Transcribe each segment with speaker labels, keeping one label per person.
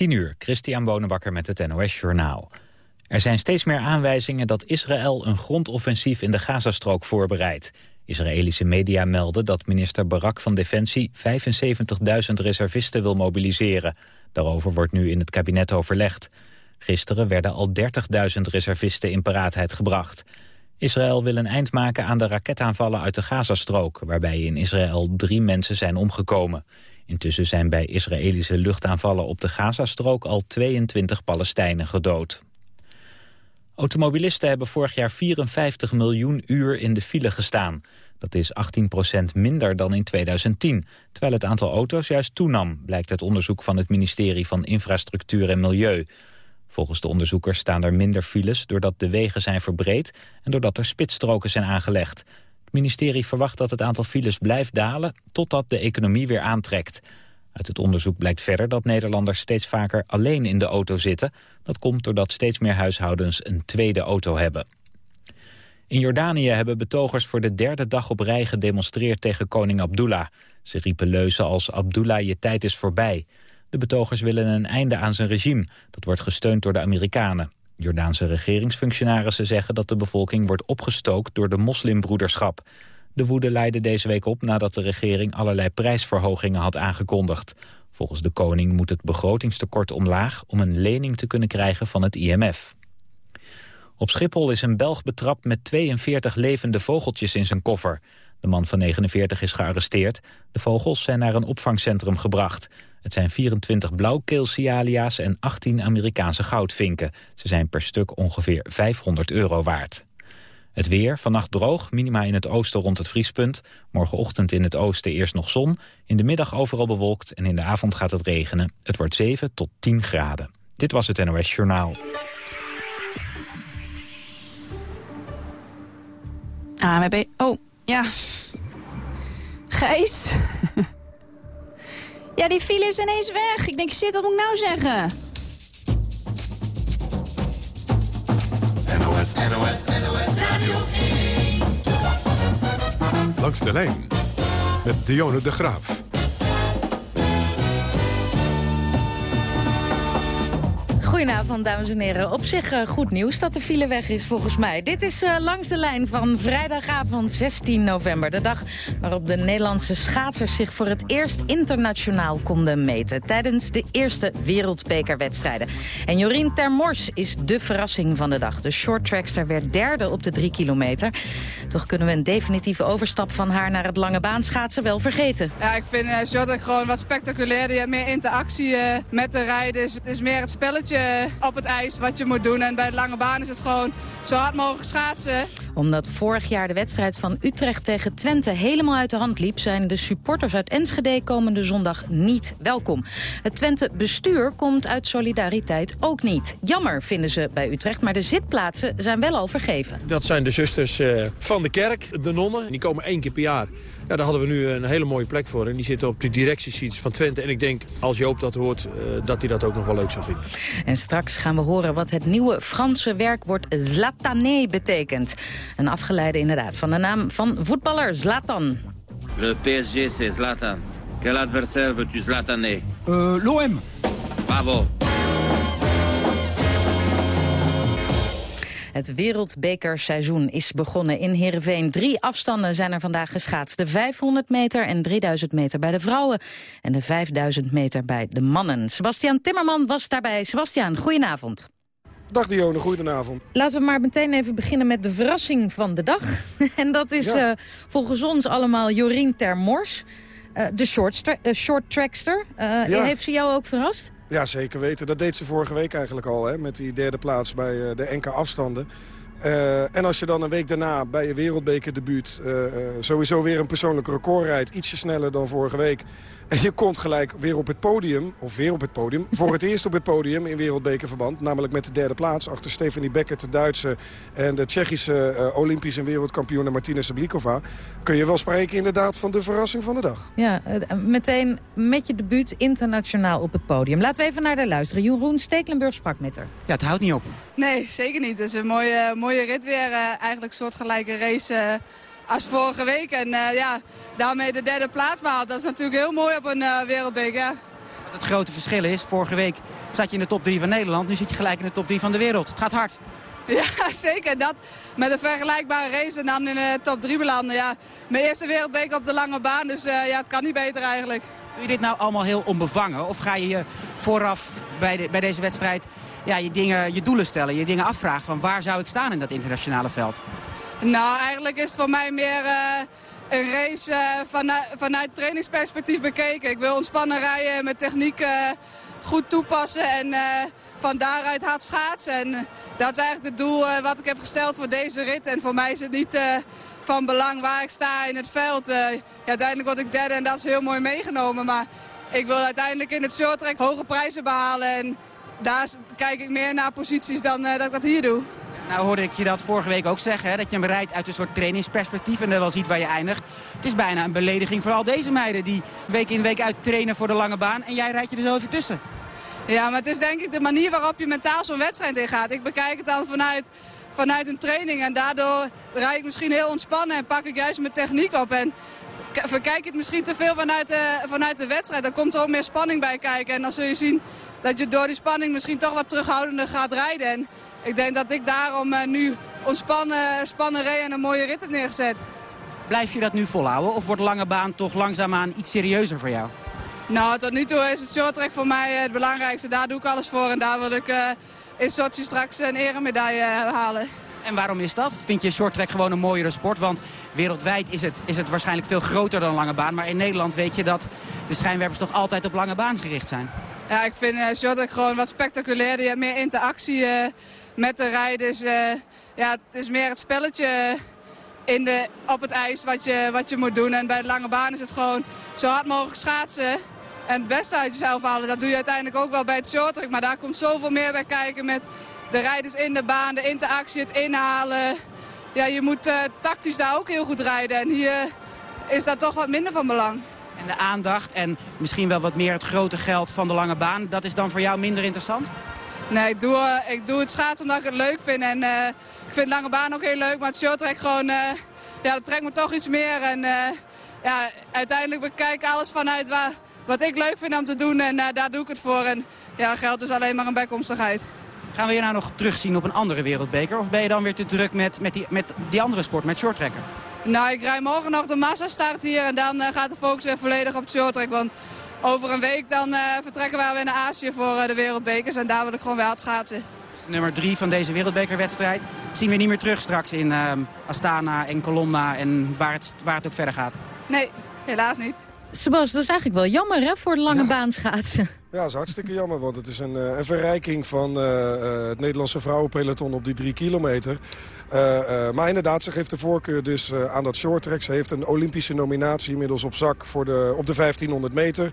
Speaker 1: 10 uur, Christian Bonenbakker met het NOS Journaal. Er zijn steeds meer aanwijzingen dat Israël een grondoffensief in de Gazastrook voorbereidt. Israëlische media melden dat minister Barak van Defensie 75.000 reservisten wil mobiliseren. Daarover wordt nu in het kabinet overlegd. Gisteren werden al 30.000 reservisten in paraatheid gebracht. Israël wil een eind maken aan de raketaanvallen uit de Gazastrook... waarbij in Israël drie mensen zijn omgekomen. Intussen zijn bij Israëlische luchtaanvallen op de Gazastrook... al 22 Palestijnen gedood. Automobilisten hebben vorig jaar 54 miljoen uur in de file gestaan. Dat is 18% minder dan in 2010, terwijl het aantal auto's juist toenam... blijkt uit onderzoek van het ministerie van Infrastructuur en Milieu... Volgens de onderzoekers staan er minder files doordat de wegen zijn verbreed en doordat er spitsstroken zijn aangelegd. Het ministerie verwacht dat het aantal files blijft dalen totdat de economie weer aantrekt. Uit het onderzoek blijkt verder dat Nederlanders steeds vaker alleen in de auto zitten. Dat komt doordat steeds meer huishoudens een tweede auto hebben. In Jordanië hebben betogers voor de derde dag op rij gedemonstreerd tegen koning Abdullah. Ze riepen leuzen als Abdullah je tijd is voorbij. De betogers willen een einde aan zijn regime. Dat wordt gesteund door de Amerikanen. Jordaanse regeringsfunctionarissen zeggen dat de bevolking wordt opgestookt door de moslimbroederschap. De woede leidde deze week op nadat de regering allerlei prijsverhogingen had aangekondigd. Volgens de koning moet het begrotingstekort omlaag om een lening te kunnen krijgen van het IMF. Op Schiphol is een Belg betrapt met 42 levende vogeltjes in zijn koffer. De man van 49 is gearresteerd. De vogels zijn naar een opvangcentrum gebracht. Het zijn 24 blauwkeelsialia's en 18 Amerikaanse goudvinken. Ze zijn per stuk ongeveer 500 euro waard. Het weer, vannacht droog, minima in het oosten rond het vriespunt. Morgenochtend in het oosten eerst nog zon. In de middag overal bewolkt en in de avond gaat het regenen. Het wordt 7 tot 10 graden. Dit was het NOS Journaal.
Speaker 2: AMB. Oh, ja. Gijs. Ja, die file is ineens weg. Ik denk, shit, wat moet ik nou zeggen?
Speaker 3: NOS, NOS, NOS Radio 1.
Speaker 4: Langs de lijn met Dionne de Graaf.
Speaker 2: Goedenavond, dames en heren. Op zich uh, goed nieuws dat de file weg is, volgens mij. Dit is uh, langs de lijn van vrijdagavond 16 november. De dag waarop de Nederlandse schaatsers zich voor het eerst internationaal konden meten. Tijdens de eerste wereldbekerwedstrijden. En Jorien Termors is de verrassing van de dag. De shorttrackster werd derde op de drie kilometer. Toch kunnen we een definitieve overstap van haar naar het lange baanschaatsen wel vergeten.
Speaker 5: Ja, ik vind uh, gewoon wat spectaculair. Je hebt meer interactie met de rijders. Het is meer het spelletje op het ijs wat je moet doen. En bij de lange baan is het gewoon zo hard mogelijk schaatsen.
Speaker 2: Omdat vorig jaar de wedstrijd van Utrecht tegen Twente helemaal uit de hand liep... zijn de supporters uit Enschede komende zondag niet welkom. Het Twente-bestuur komt uit solidariteit ook niet. Jammer vinden ze bij Utrecht, maar de zitplaatsen zijn wel al vergeven.
Speaker 6: Dat zijn de zusters eh, van de kerk, de nonnen. Die komen één keer per jaar. Ja, daar hadden we nu een hele mooie plek voor. En die zitten op de directieseats van Twente. En ik denk, als Joop dat hoort, uh, dat hij dat ook nog wel leuk zal vinden.
Speaker 2: En straks gaan we horen wat het nieuwe Franse werkwoord Zlatané betekent. Een afgeleide inderdaad van de naam van voetballer Zlatan.
Speaker 7: Le PSG, c'est Zlatan. Quel adversaire veux-tu Zlatané?
Speaker 8: Uh, L'OM.
Speaker 7: Bravo.
Speaker 2: Het wereldbekerseizoen is begonnen in Heerenveen. Drie afstanden zijn er vandaag geschaatst. De 500 meter en 3000 meter bij de vrouwen. En de 5000 meter bij de mannen. Sebastian Timmerman was daarbij. Sebastian, goedenavond.
Speaker 9: Dag Dionne, goedenavond.
Speaker 2: Laten we maar meteen even beginnen met de verrassing van de dag. en dat is ja. uh, volgens ons allemaal Jorien Termors. Uh, de short, uh, short trackster. Ja. Heeft ze jou ook verrast?
Speaker 9: Ja, zeker weten. Dat deed ze vorige week eigenlijk al, hè, met die derde plaats bij de NK afstanden. Uh, en als je dan een week daarna bij je wereldbekerdebuut uh, sowieso weer een persoonlijk record rijdt... ietsje sneller dan vorige week... En je komt gelijk weer op het podium, of weer op het podium... voor het eerst op het podium in wereldbekerverband. Namelijk met de derde plaats achter Stefanie Becker, de Duitse... en de Tsjechische uh, Olympisch en wereldkampioene Martina Sablikova. Kun je wel spreken inderdaad van de verrassing van de dag.
Speaker 2: Ja, meteen met je debuut internationaal op het podium. Laten we even naar haar luisteren. Jeroen Stekelenburg sprak met haar.
Speaker 10: Ja, het houdt niet op.
Speaker 5: Nee, zeker niet. Het is een mooie, mooie rit weer. Uh, eigenlijk soortgelijke race... Uh, als vorige week. En uh, ja, daarmee de derde plaats behaald. Dat is natuurlijk heel mooi op een wereldbeker.
Speaker 8: Het grote verschil is, vorige week zat je in de top 3 van Nederland. Nu zit je gelijk in de top 3 van de wereld. Het gaat hard.
Speaker 5: Ja, zeker. Dat met een vergelijkbare race en dan in de top 3 belanden. Ja, mijn eerste wereldbeker op de lange baan, dus uh, ja, het kan niet beter eigenlijk.
Speaker 8: Doe je dit nou allemaal heel onbevangen? Of ga je je vooraf bij, de, bij deze wedstrijd ja, je, dingen, je doelen stellen, je dingen afvragen van waar zou ik staan in dat internationale veld?
Speaker 5: Nou, eigenlijk is het voor mij meer uh, een race uh, vanuit, vanuit trainingsperspectief bekeken. Ik wil ontspannen rijden, mijn techniek goed toepassen en van daaruit hard schaatsen. En dat is eigenlijk het doel wat ik heb gesteld voor deze rit. En voor mij is het niet van belang waar ik sta in het veld. Ja, uiteindelijk word ik derde en dat is heel mooi meegenomen. Maar ik wil uiteindelijk in het shorttrack hoge prijzen behalen. En daar kijk ik meer naar posities dan dat ik dat hier doe.
Speaker 8: Nou hoorde ik je dat vorige week ook zeggen, hè, dat je hem rijdt uit een soort trainingsperspectief en dan wel ziet waar je eindigt. Het is bijna een belediging voor al deze meiden die week in week uit trainen voor de lange baan en jij rijdt je er zo even tussen.
Speaker 5: Ja, maar het is denk ik de manier waarop je mentaal zo'n wedstrijd ingaat. Ik bekijk het dan vanuit vanuit een training. En daardoor rijd ik misschien heel ontspannen en pak ik juist mijn techniek op. En verkijk het misschien te veel vanuit de, vanuit de wedstrijd. Dan komt er ook meer spanning bij kijken. En dan zul je zien dat je door die spanning misschien toch wat terughoudender gaat rijden. En ik denk dat ik daarom uh, nu ontspannen spannen reed en een mooie rit heb neergezet.
Speaker 8: Blijf je dat nu volhouden of wordt lange baan toch langzaamaan iets serieuzer voor jou?
Speaker 5: Nou, tot nu toe is het shorttrack voor mij het belangrijkste. Daar doe ik alles voor en daar wil ik uh, in Sochi straks een eremedaille halen.
Speaker 8: En waarom is dat? Vind je shorttrack gewoon een mooiere sport? Want wereldwijd is het, is het waarschijnlijk veel groter dan lange baan. Maar in Nederland weet je dat de schijnwerpers toch altijd op lange baan gericht zijn.
Speaker 5: Ja, ik vind uh, shorttrack gewoon wat spectaculairder. Je hebt meer interactie uh, met de rijders. Uh, ja, het is meer het spelletje in de, op het ijs wat je, wat je moet doen. En bij de lange baan is het gewoon zo hard mogelijk schaatsen. En het beste uit jezelf halen, dat doe je uiteindelijk ook wel bij het shorttrack. Maar daar komt zoveel meer bij kijken met de rijders in de baan, de interactie, het inhalen. Ja, je moet uh, tactisch daar ook heel goed rijden. En hier is dat toch wat minder van belang.
Speaker 8: En de aandacht en misschien wel wat meer het grote geld van de lange baan, dat is dan voor jou minder interessant?
Speaker 5: Nee, ik doe, uh, ik doe het schaatsen omdat ik het leuk vind. En uh, ik vind de lange baan ook heel leuk, maar het shorttrack gewoon, ja, dat trekt me toch iets meer. En ja, uiteindelijk bekijk ik alles vanuit waar, wat ik leuk vind om te doen en daar doe ik het voor. En ja, geld is alleen maar een bijkomstigheid.
Speaker 8: Gaan we je nou nog terugzien op een andere wereldbeker? Of ben je dan weer te druk met, met, die, met die andere sport, met shorttrekken?
Speaker 5: Nou, ik rij morgen nog de massastart hier en dan uh, gaat de focus weer volledig op het shorttrack. Want over een week dan uh, vertrekken we weer naar Azië voor uh, de wereldbekers. En daar wil ik gewoon weer hard schaatsen.
Speaker 8: Nummer drie van deze wereldbekerwedstrijd zien we niet meer terug straks in Astana en Colonna en waar het, waar het ook verder gaat.
Speaker 5: Nee, helaas niet.
Speaker 2: Sebas, dat is eigenlijk wel jammer hè, voor de lange ja. baan schaatsen.
Speaker 9: Ja, dat is hartstikke jammer, want het is een, een verrijking van uh, uh, het Nederlandse vrouwenpeloton op die drie kilometer. Maar inderdaad, ze geeft de voorkeur dus aan dat shorttrack. Ze heeft een Olympische nominatie inmiddels op zak voor de, op de 1500 meter.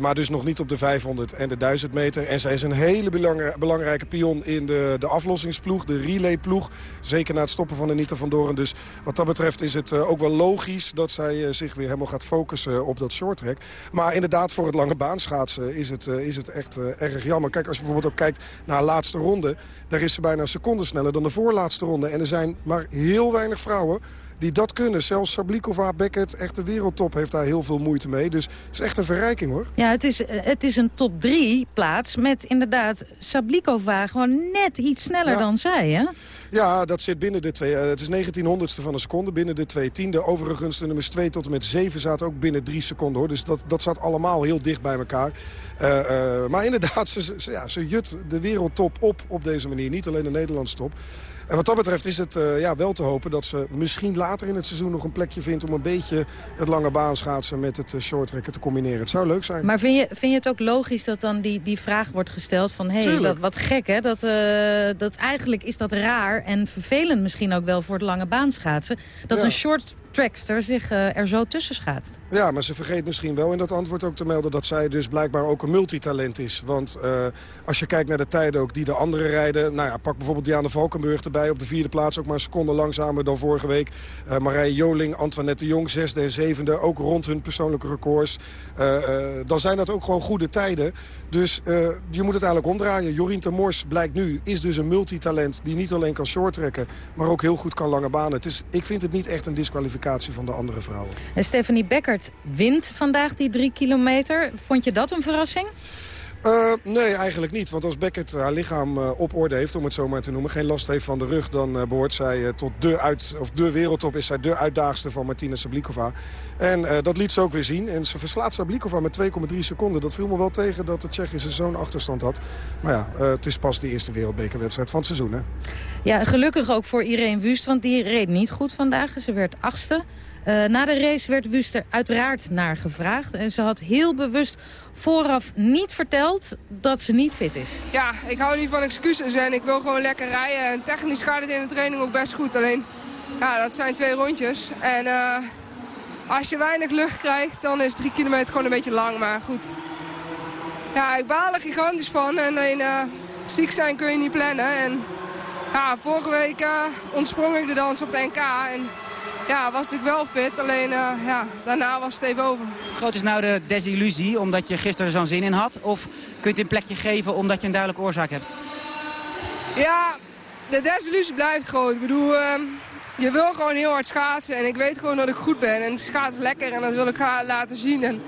Speaker 9: maar dus nog niet op de 500 en de 1000 meter. En zij is een hele belang, belangrijke pion in de, de aflossingsploeg, de relayploeg. Zeker na het stoppen van Anita van Doren. Dus wat dat betreft is het ook wel logisch dat zij zich weer helemaal gaat focussen op dat shorttrack. Maar inderdaad, voor het lange baanschaatsen is het is het echt uh, erg jammer. Kijk, als je bijvoorbeeld ook kijkt naar haar laatste ronde... daar is ze bijna een seconde sneller dan de voorlaatste ronde. En er zijn maar heel weinig vrouwen die dat kunnen. Zelfs Sablikova, Beckett, echt de wereldtop heeft daar heel veel moeite mee. Dus het is echt een verrijking hoor.
Speaker 2: Ja, het is, het is een top 3 plaats met inderdaad Sablikova gewoon net iets sneller ja. dan zij, hè?
Speaker 9: Ja, dat zit binnen de twee. Uh, het is 1900ste van een seconde, binnen de twee tiende. Overigens, de nummers 2 tot en met 7 zaten ook binnen 3 seconden. hoor. Dus dat, dat zat allemaal heel dicht bij elkaar. Uh, uh, maar inderdaad, ze, ze, ja, ze jut de wereldtop op op deze manier. Niet alleen de Nederlandse top. En wat dat betreft is het uh, ja, wel te hopen dat ze misschien later in het seizoen nog een plekje vindt... om een beetje het lange baanschaatsen met het uh, shorttrekken te combineren. Het zou leuk zijn.
Speaker 2: Maar vind je, vind je het ook logisch dat dan die, die vraag wordt gesteld van... hé, hey, wat, wat gek hè, dat, uh, dat eigenlijk is dat raar en vervelend misschien ook wel voor het lange baanschaatsen... dat ja. een short trackster zich uh, er zo tussen schaatst.
Speaker 9: Ja, maar ze vergeet misschien wel in dat antwoord ook te melden... dat zij dus blijkbaar ook een multitalent is. Want als je kijkt naar de tijden ook die de anderen rijden... nou ja, pak bijvoorbeeld Diana Valkenburg erbij op de vierde plaats... ook maar een seconde langzamer dan vorige week. Uh, Marije Joling, Antoinette de Jong, zesde en zevende... ook rond hun persoonlijke records. dan zijn dat ook gewoon goede tijden. Dus je moet het eigenlijk omdraaien. Jorien Mors blijkt nu, is dus een multitalent... die niet alleen kan shorttrekken, maar ook heel goed kan lange banen. Het is, ik vind het niet echt een disqualificatie van de andere vrouwen.
Speaker 2: En Stephanie Beckert wint vandaag die drie kilometer. Vond je dat een verrassing?
Speaker 9: Uh, nee, eigenlijk niet. Want als Beckett haar lichaam uh, op orde heeft, om het zo maar te noemen... geen last heeft van de rug, dan uh, behoort zij tot de, uit, of de wereldtop... is zij de uitdaagste van Martina Sablikova. En dat liet ze ook weer zien. En ze verslaat Sablikova met 2,3 seconden. Dat viel me wel tegen dat de Tsjechische zo'n achterstand had. Maar ja, het is pas de eerste wereldbekerwedstrijd van het seizoen. Hè?
Speaker 2: Ja, gelukkig ook voor Irene Wust, want die reed niet goed vandaag. Ze werd achtste. Uh, na de race werd Wust er uiteraard naar gevraagd. En ze had heel bewust vooraf niet verteld dat ze niet fit is.
Speaker 10: Ja, ik hou niet van excuses en ik wil gewoon lekker rijden. En technisch gaat het in de training ook best goed. Alleen, ja, dat zijn twee rondjes. En uh, als je weinig lucht krijgt, dan is drie kilometer gewoon een beetje lang. Maar goed, ja, ik baal er gigantisch van. En alleen, uh, ziek zijn kun je niet plannen. En ja, vorige week ontsprong ik de dans op de NK. En ja, was natuurlijk wel fit. Alleen uh, ja, daarna was het even over.
Speaker 8: groot is nou de desillusie omdat je gisteren zo'n zin in had? Of kun je het een plekje geven omdat je een duidelijke oorzaak hebt?
Speaker 10: Ja, de desillusie blijft groot. Ik bedoel, uh, je wil gewoon heel hard schaatsen. En ik weet gewoon dat ik goed ben. En schaats lekker en dat wil ik laten zien. En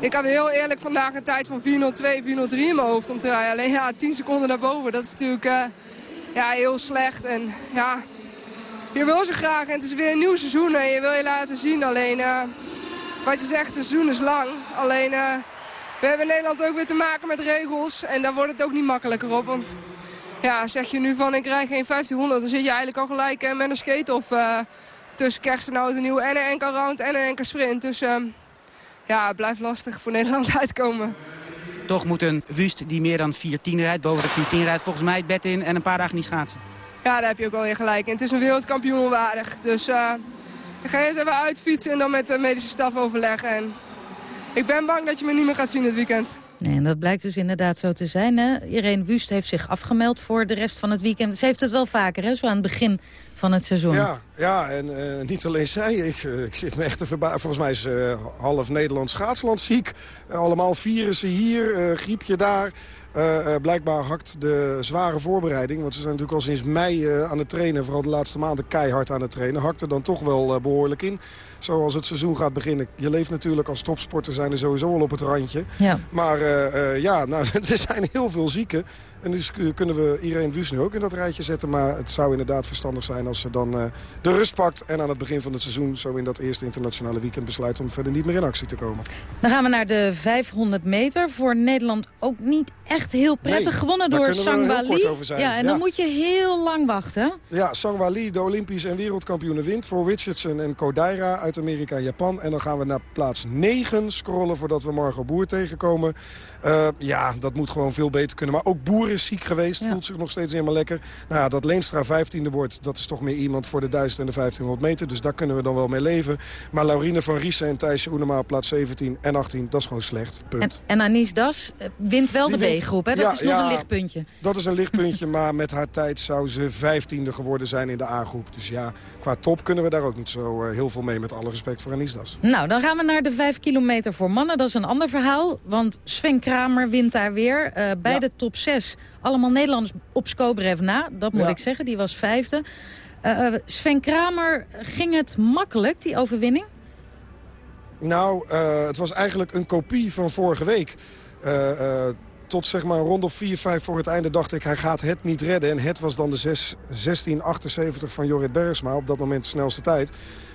Speaker 10: ik had heel eerlijk vandaag een tijd van 4.02, 4.03 in mijn hoofd om te rijden. Alleen ja, 10 seconden naar boven, dat is natuurlijk uh, ja, heel slecht. En ja, je wil ze graag en het is weer een nieuw seizoen en je wil je laten zien. Alleen, uh, wat je zegt, het seizoen is lang. Alleen, uh, we hebben in Nederland ook weer te maken met regels en daar wordt het ook niet makkelijker op. Want ja, zeg je nu van ik rij geen 1500, dan zit je eigenlijk al gelijk uh, met een skate of tussen kerst en oud een nieuwe en een enkel round en een enkel sprint. Dus ja, het blijft lastig voor Nederland uitkomen.
Speaker 8: Toch moet een Wust die meer dan 4-10 rijdt, boven de 4-10 rijdt, volgens mij het bed in en een paar dagen niet schaatsen.
Speaker 10: Ja, daar heb je ook wel weer gelijk. En het is een wereldkampioen waardig. Dus uh, ik ga eerst even uitfietsen en dan met de medische staf overleggen. En ik ben bang dat je me niet meer gaat zien dit weekend.
Speaker 2: Nee, en dat blijkt dus inderdaad zo te zijn. Hè? Irene Wust heeft zich afgemeld voor de rest van het weekend. Ze heeft het wel vaker, hè? zo aan het begin van het seizoen.
Speaker 9: Ja, ja en uh, niet alleen zij. Ik, uh, ik zit me echt te verbazen. Volgens mij is uh, half Nederland schaatsland ziek. allemaal virussen hier, griepje daar. Uh, blijkbaar hakt de zware voorbereiding, want ze zijn natuurlijk al sinds mei uh, aan het trainen, vooral de laatste maanden keihard aan het trainen, hakt er dan toch wel uh, behoorlijk in. Zoals het seizoen gaat beginnen. Je leeft natuurlijk als topsporter zijn er sowieso al op het randje. Ja. Maar ja, nou, er zijn heel veel zieken. En dus kunnen we Irene Wus nu ook in dat rijtje zetten. Maar het zou inderdaad verstandig zijn als ze dan de rust pakt. En aan het begin van het seizoen, zo in dat eerste internationale weekend, besluit om verder niet meer in actie te komen.
Speaker 2: Dan gaan we naar de 500 meter. Voor Nederland ook niet echt heel prettig.
Speaker 9: Nee,
Speaker 2: gewonnen door Sangwali.
Speaker 9: Ja,
Speaker 2: en dan moet je heel lang wachten.
Speaker 9: Ja, Sangwali, de Olympisch en wereldkampioene wint voor Richardson en Kodaira uit Amerika en Japan. En dan gaan we naar plaats 9 scrollen voordat we Margot Boer tegenkomen. Uh, ja, dat moet gewoon veel beter kunnen. Maar ook Boer is ziek geweest, ja. voelt zich nog steeds helemaal lekker. Nou ja, dat Leenstra 15e wordt, dat is toch meer iemand voor de 1000 en de 1500 meter. Dus daar kunnen we dan wel mee leven. Maar Laurine van Riesen en Thijsje Oenema plaats 17 en 18, dat is gewoon slecht. Punt.
Speaker 2: En, en Anis Das eh, wint wel de Hè? Dat ja, is nog een lichtpuntje.
Speaker 9: Dat is een lichtpuntje, maar met haar tijd zou ze 15e geworden zijn in de A-groep. Dus ja, qua top kunnen we daar ook niet zo uh, heel veel mee, met alle respect voor Anis Das.
Speaker 2: Nou, dan gaan we naar de 5 kilometer voor mannen. Dat is een ander verhaal, want Sven Kramer wint daar weer. Uh, bij ja. de top 6, allemaal Nederlanders op Skobrev na. Dat moet ja. ik zeggen, die was vijfde. Uh, Sven Kramer, ging het makkelijk, die overwinning?
Speaker 9: Nou, uh, het was eigenlijk een kopie van vorige week. Uh, tot zeg maar een ronde of 4, 5 voor het einde dacht ik... hij gaat het niet redden. En het was dan de 6, 16.78 van Jorrit Bergsma. Op dat moment de snelste tijd.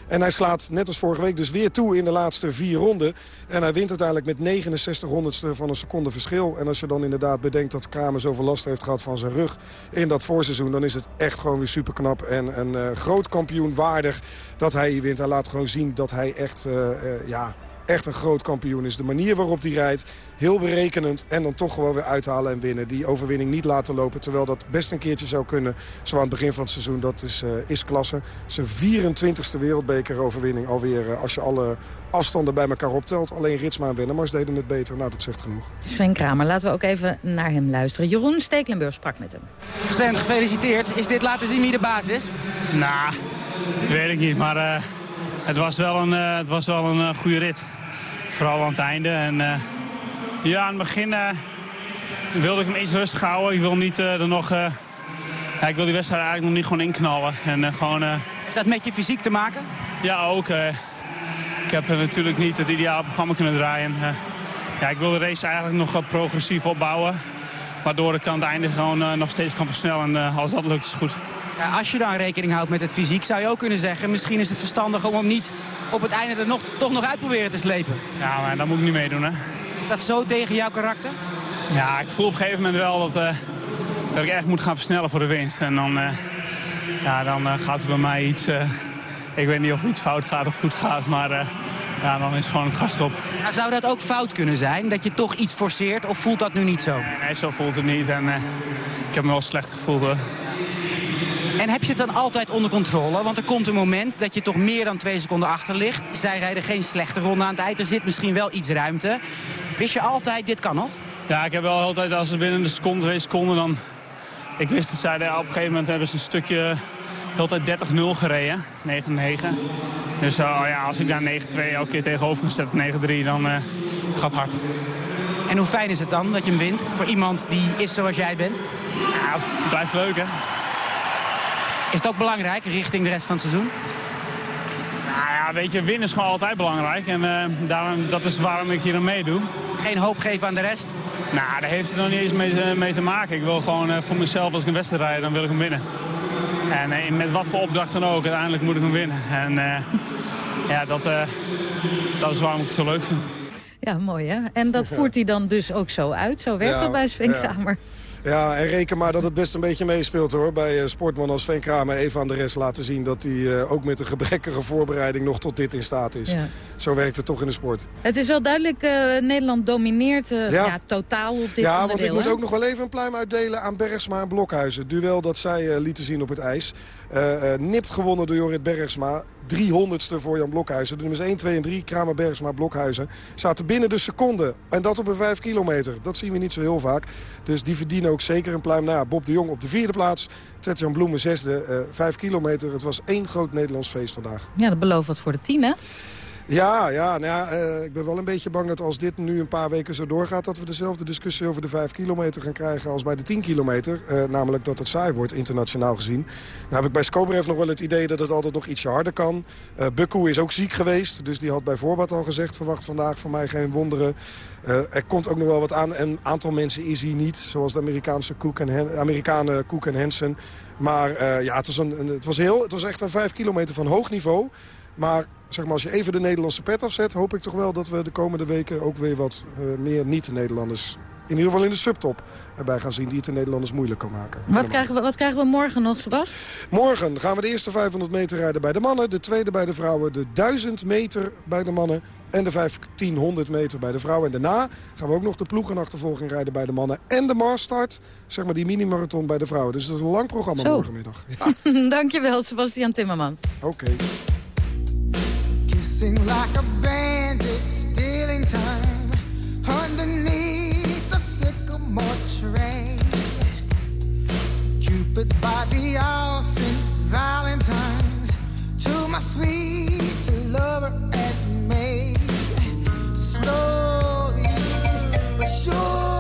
Speaker 9: En hij slaat net als vorige week dus weer toe in de laatste vier ronden. En hij wint uiteindelijk met 69 honderdste van een seconde verschil. En als je dan inderdaad bedenkt dat Kramer zoveel last heeft gehad van zijn rug in dat voorseizoen... dan is het echt gewoon weer super knap en een uh, groot kampioen waardig dat hij hier wint. Hij laat gewoon zien dat hij echt, uh, uh, ja, echt een groot kampioen is. De manier waarop hij rijdt, heel berekenend en dan toch gewoon weer uithalen en winnen. Die overwinning niet laten lopen, terwijl dat best een keertje zou kunnen. Zo aan het begin van het seizoen, dat is, uh, is klasse. Zijn 24ste wereldbekeroverwinning alweer, uh, als je alle afstanden bij elkaar optelt. Alleen Ritsma en Wennemars deden het beter. Nou, dat zegt genoeg.
Speaker 2: Sven Kramer, laten we ook even naar hem luisteren. Jeroen Stekelenburg sprak met hem.
Speaker 8: Sven, gefeliciteerd. Is dit laten zien wie de baas is?
Speaker 11: Nou, weet ik niet, maar... Uh... Het was wel een, uh, het was wel een uh, goede rit. Vooral aan het einde. En, uh, ja, aan het begin wilde ik hem iets rustig houden. Ik wil niet er nog... ja, ik wil die wedstrijd eigenlijk nog niet gewoon inknallen. En, gewoon,
Speaker 8: Heeft dat met je fysiek te maken?
Speaker 11: Ja, ook. eh, ik heb eh, natuurlijk niet het ideale programma kunnen draaien. Eh, ja, ik wil de race eigenlijk nog progressief opbouwen. Waardoor ik aan het einde gewoon eh, nog steeds kan versnellen. En eh, als dat lukt is het goed.
Speaker 8: Ja, als je dan rekening houdt met het fysiek, zou je ook kunnen zeggen... misschien is het verstandig om hem niet op het einde er nog, toch nog uit proberen te slepen.
Speaker 11: Ja, maar daar moet ik niet meedoen, hè.
Speaker 8: Is dat zo tegen jouw karakter?
Speaker 11: Ja, ik voel op een gegeven moment wel dat, eh, dat ik echt moet gaan versnellen voor de winst. En dan, eh, ja, dan eh, gaat er bij mij iets... eh, ik weet niet of iets fout gaat of goed gaat, maar eh, ja, dan is het gewoon het gas op.
Speaker 8: Nou, zou dat ook fout kunnen zijn? Dat je toch iets forceert of voelt dat nu niet zo?
Speaker 11: Nee, zo voelt het niet en eh, ik heb me wel slecht gevoeld hoor.
Speaker 8: En heb je het dan altijd onder controle? Want er komt een moment dat je toch meer dan twee seconden achter ligt. Zij rijden geen slechte ronde aan het eind. Er zit misschien wel iets ruimte. Wist je altijd, dit kan nog?
Speaker 11: Ja, ik heb wel altijd, als het binnen de seconde, twee seconden, dan... Ik wist dat zij op een gegeven moment hebben ze een stukje, heel tijd 30-0 gereden, 9-9. Dus eh, ja, als ik daar 9-2 elke keer tegenover ga zetten, 9-3, dan gaat het hard.
Speaker 8: En hoe fijn is het dan dat je hem wint? Voor iemand die is zoals jij bent?
Speaker 11: Ja, het blijft leuk hè.
Speaker 8: Is het ook belangrijk richting de rest van het seizoen?
Speaker 11: Nou ja, weet je, winnen is gewoon altijd belangrijk. En eh, daarom, dat is waarom ik hier aan meedoe.
Speaker 8: Geen hoop geven aan de rest?
Speaker 11: Nou, daar heeft het nog niet eens mee, eh, mee te maken. Ik wil gewoon eh, voor mezelf, als ik een wedstrijd rijd, dan wil ik hem winnen. En eh, met wat voor opdracht dan ook, uiteindelijk moet ik hem winnen. En eh, ja, dat, eh, dat is waarom ik het zo leuk vind.
Speaker 2: Ja, mooi hè. En dat voert hij dan dus ook zo uit. Zo werkt
Speaker 9: Ja,
Speaker 2: dat bij Sven. Kramer.
Speaker 9: Ja, en reken maar dat het best een beetje meespeelt hoor. Bij eh, sportman als Sven Kramer even aan de rest laten zien... dat hij eh, ook met een gebrekkige voorbereiding nog tot dit in staat is.
Speaker 2: Ja.
Speaker 9: Zo werkt het toch in de sport.
Speaker 2: Het is wel duidelijk, eh, Nederland domineert ja.
Speaker 9: Ja.
Speaker 2: totaal op dit
Speaker 9: ja,
Speaker 2: onderdeel.
Speaker 9: want ik moet ook nog wel even een pluim uitdelen aan Bergsma en Blokhuizen. Duel dat zij lieten zien op het ijs. Eh, eh, nipt gewonnen door Jorrit Bergsma. 300ste voor Jan Blokhuizen. De nummers 1, 2 en 3, Kramer, Bergsma, Blokhuizen... zaten binnen de seconde. En dat op een 5 kilometer. Dat zien we niet zo heel vaak. Dus die verdienen ook zeker een pluim. Ja, Bob de Jong op de vierde plaats. Ted-Jan Bloemen zesde. eh 5 kilometer. Het was één groot Nederlands feest vandaag.
Speaker 2: Ja, dat belooft wat voor de tien hè?
Speaker 9: Ja, ja, nou ja eh, ik ben wel een beetje bang dat als dit nu een paar weken zo doorgaat... dat we dezelfde discussie over de 5 kilometer gaan krijgen als bij de 10 kilometer. Eh, namelijk dat het saai wordt, internationaal gezien. Nou heb ik bij Skobrev nog wel het idee dat het altijd nog ietsje harder kan. Bukku is ook ziek geweest, dus die had bij voorbaat al gezegd... verwacht vandaag van mij geen wonderen. Er komt ook nog wel wat aan. Een aantal mensen is hier niet, zoals de Amerikaanse Cook en Hen Amerikanen Cook en Hansen. Maar ja, het was, een, een- het, was heel, het was echt een 5 kilometer van hoog niveau... Maar zeg maar, als je even de Nederlandse pet afzet... hoop ik toch wel dat we de komende weken ook weer wat eh, meer niet-Nederlanders... in ieder geval in de subtop erbij gaan zien... die het de Nederlanders moeilijk kan maken.
Speaker 2: Wat krijgen, we, wat krijgen we morgen nog, Sebas?
Speaker 9: Morgen gaan we de eerste 500 meter rijden bij de mannen... de tweede bij de vrouwen, de 1000 meter bij de mannen... en de 1500 meter bij de vrouwen. En daarna gaan we ook nog de ploegenachtervolging rijden bij de mannen... en de marsstart, zeg maar die mini-marathon bij de vrouwen. Dus dat is een lang programma
Speaker 2: Zo.
Speaker 9: morgenmiddag. Ja,
Speaker 2: Dankjewel, Sebastian Timmerman.
Speaker 9: oké.
Speaker 3: Kissing like a bandit, stealing time underneath the sycamore tree. Cupid by the ocean, Valentine's to my sweet lover and me. Slowly but surely,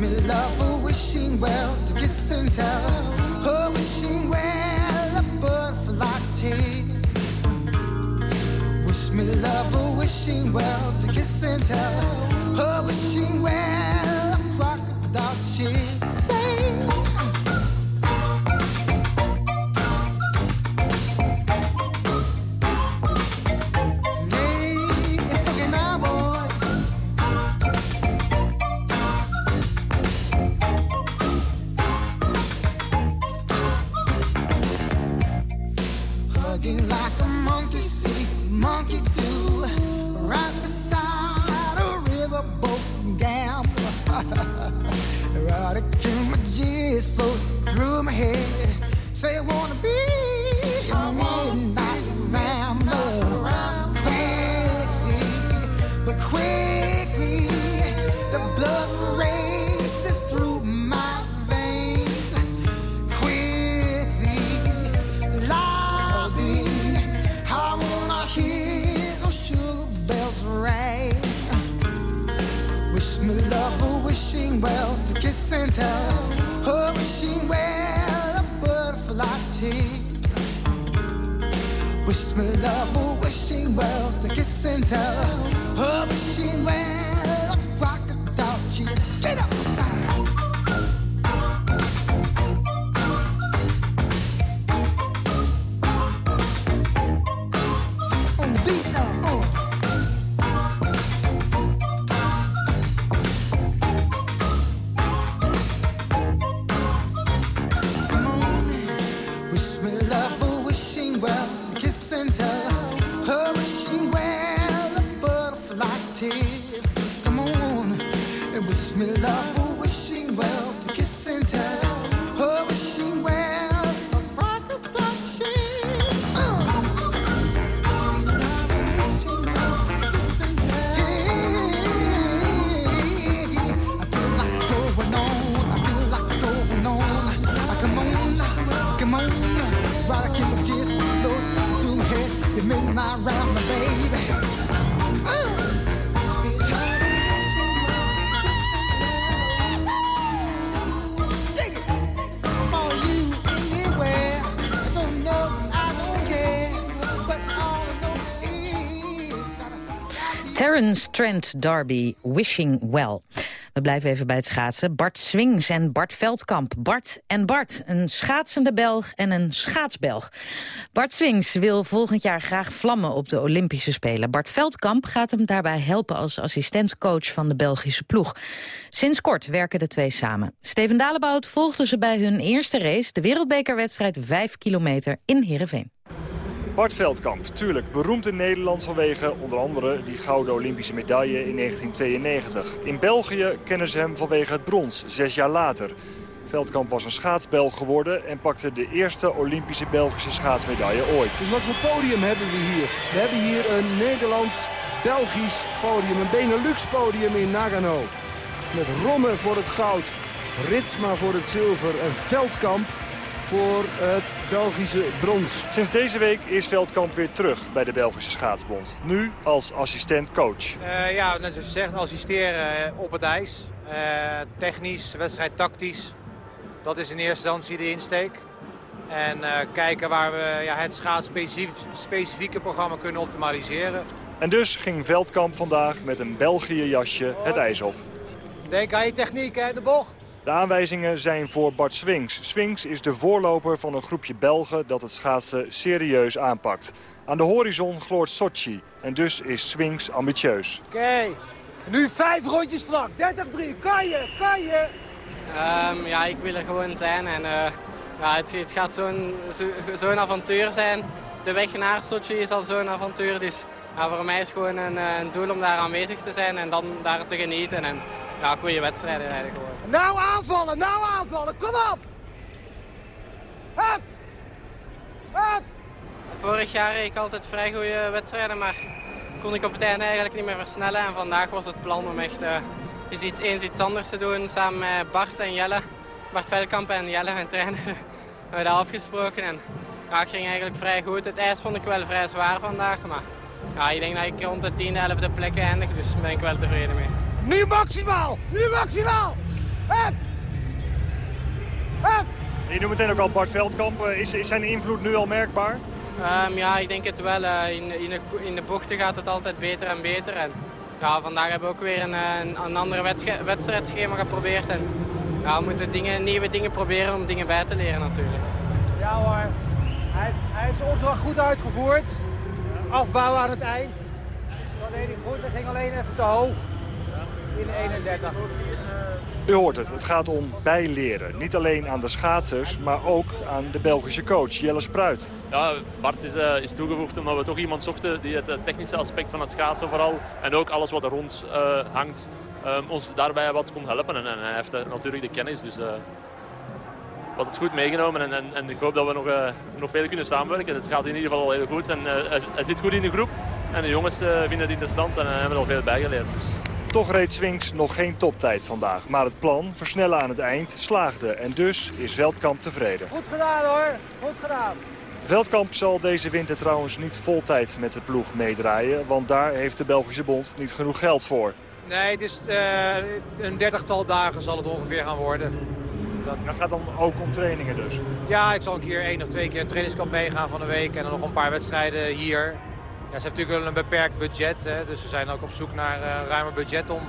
Speaker 3: me love, a wishing well, to kiss and tell. A wishing well, a butterfly tear. Wish me love, a wishing well, to kiss and tell. A wishing well, me love,
Speaker 2: Trent Wishing Well. We blijven even bij het schaatsen. Bart Swings en Bart Veldkamp. Bart en Bart, een schaatsende Belg en een schaatsbelg. Bart Swings wil volgend jaar graag vlammen op de Olympische Spelen. Bart Veldkamp gaat hem daarbij helpen als assistentcoach van de Belgische ploeg. Sinds kort werken de twee samen. Steven Dalebout volgde ze bij hun eerste race... de wereldbekerwedstrijd 5 kilometer in Heerenveen.
Speaker 12: Bart Veldkamp, tuurlijk beroemd in Nederland vanwege onder andere die gouden Olympische medaille in 1992. In België kennen ze hem vanwege het brons, zes jaar later. Veldkamp was een schaatsbelg geworden en pakte de eerste Olympische Belgische schaatsmedaille ooit.
Speaker 13: Dus wat voor podium hebben we hier? We hebben hier een Nederlands-Belgisch podium, een Benelux-podium in Nagano. Met Romme voor het goud, Ritsma voor het zilver en Veldkamp voor het Belgische brons.
Speaker 12: Sinds deze week is Veldkamp weer terug bij de Belgische Schaatsbond. Nu als assistent-coach.
Speaker 14: Eh, ja, net zoals je zegt, assisteren eh, op het ijs. Eh, technisch, wedstrijd tactisch. Dat is in eerste instantie de insteek. En eh, kijken waar we ja, het schaatsspecifieke programma kunnen optimaliseren.
Speaker 12: En dus ging Veldkamp vandaag met een België-jasje het ijs op.
Speaker 14: Denk aan je techniek, hè, de bocht.
Speaker 12: De aanwijzingen zijn voor Bart Swings. Swings is de voorloper van een groepje Belgen dat het schaatsen serieus aanpakt. Aan de horizon gloort Sochi en dus is Swings ambitieus.
Speaker 14: Oké, nu vijf rondjes vlak. 30-3, kan je, kan je.
Speaker 15: Ehm, ja, ik wil er gewoon zijn en eh, ja, het, het gaat zo'n zo- zo'n avontuur zijn. De weg naar Sochi is al zo'n avontuur, dus ja, voor mij is gewoon een, eh, een doel om daar aanwezig te zijn en dan daar te genieten en ja, goede wedstrijden rijden gewoon.
Speaker 14: Nou aanvallen, nou aanvallen, kom op. Hup. Hup.
Speaker 15: Vorig jaar reed ik altijd vrij goede wedstrijden, maar kon ik op het einde eigenlijk niet meer versnellen. En vandaag was het plan om echt eh, eens, iets, eens iets anders te doen samen met Bart en Jelle. Bart Veldkamp en Jelle, mijn trainer, hebben we dat afgesproken. En ja, het ging eigenlijk vrij goed. Het ijs vond ik wel vrij zwaar vandaag, maar ja, ik denk dat ik rond de 10e, 11e plek eindig, dus daar ben ik wel tevreden mee.
Speaker 14: Nu maximaal, nu maximaal. Hup. Hup.
Speaker 12: Je noemt meteen ook al Bart Veldkamp. Eh, Is, is zijn invloed nu al merkbaar?
Speaker 15: Ehm, ja, ik denk het wel. eh, in, in, de, in de bochten gaat het altijd beter en beter. En, ja, vandaag hebben we ook weer een, eh, een, een andere wedstri- wedstrijdschema geprobeerd. En, ja, we moeten dingen, nieuwe dingen proberen om dingen bij te leren natuurlijk.
Speaker 14: Ja hoor, hij, hij heeft zijn opdracht goed uitgevoerd. Afbouwen aan het eind. Dat deed hij goed, dat ging alleen even te hoog. In 31.
Speaker 12: U hoort het, het gaat om bijleren. Niet alleen aan de schaatsers, maar ook aan de Belgische coach Jelle Spruit.
Speaker 16: Ja, Bart is, eh, is toegevoegd omdat we toch iemand zochten die het eh, technische aspect van het schaatsen vooral en ook alles wat er rond eh, hangt, eh, ons daarbij wat kon helpen. En, en hij heeft natuurlijk de kennis, dus eh was het goed meegenomen en, en, en ik hoop dat we nog, eh, nog veel kunnen samenwerken. Het gaat in ieder geval al heel goed en eh, hij, hij zit goed in de groep en de jongens eh, vinden het interessant en hebben er al veel bijgeleerd. Dus.
Speaker 12: Toch reed Swings nog geen toptijd vandaag. Maar het plan, versnellen aan het eind, slaagde. En dus is Veldkamp tevreden.
Speaker 14: Goed gedaan hoor, goed gedaan.
Speaker 12: Veldkamp zal deze winter trouwens niet vol tijd met de ploeg meedraaien. Want daar heeft de Belgische bond niet genoeg geld voor.
Speaker 14: Nee, het is eh, een dertigtal dagen zal het ongeveer gaan worden.
Speaker 12: Dat... dat gaat dan ook om trainingen dus?
Speaker 14: Ja, ik zal een keer één of twee keer een trainingskamp meegaan van een week. En dan nog een paar wedstrijden hier. Ja, ze hebben natuurlijk wel een beperkt budget. Hè, dus ze zijn ook op zoek naar een ruimer budget om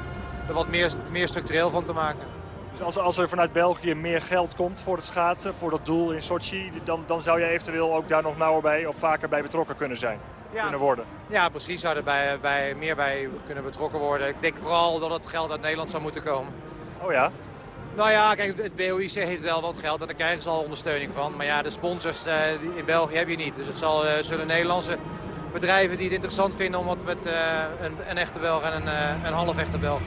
Speaker 14: er wat meer, meer structureel van te maken.
Speaker 12: Dus als, als, er vanuit België meer geld komt voor het schaatsen, voor dat doel in Sochi... dan, dan zou je eventueel ook daar nog nauwer bij of vaker bij betrokken kunnen zijn,
Speaker 14: ja.
Speaker 12: kunnen worden?
Speaker 14: Ja, precies. Zou er bij, bij, meer bij kunnen betrokken worden. Ik denk vooral dat het geld uit Nederland zou moeten komen.
Speaker 12: Oh ja?
Speaker 14: Nou ja, kijk, het BOIC heeft wel wat geld en daar krijgen ze al ondersteuning van. Maar ja, de sponsors uh, in België heb je niet. Dus het zal, uh, zullen Nederlandse bedrijven die het interessant vinden om wat met uh, een, een, echte Belg en een, een half echte Belg...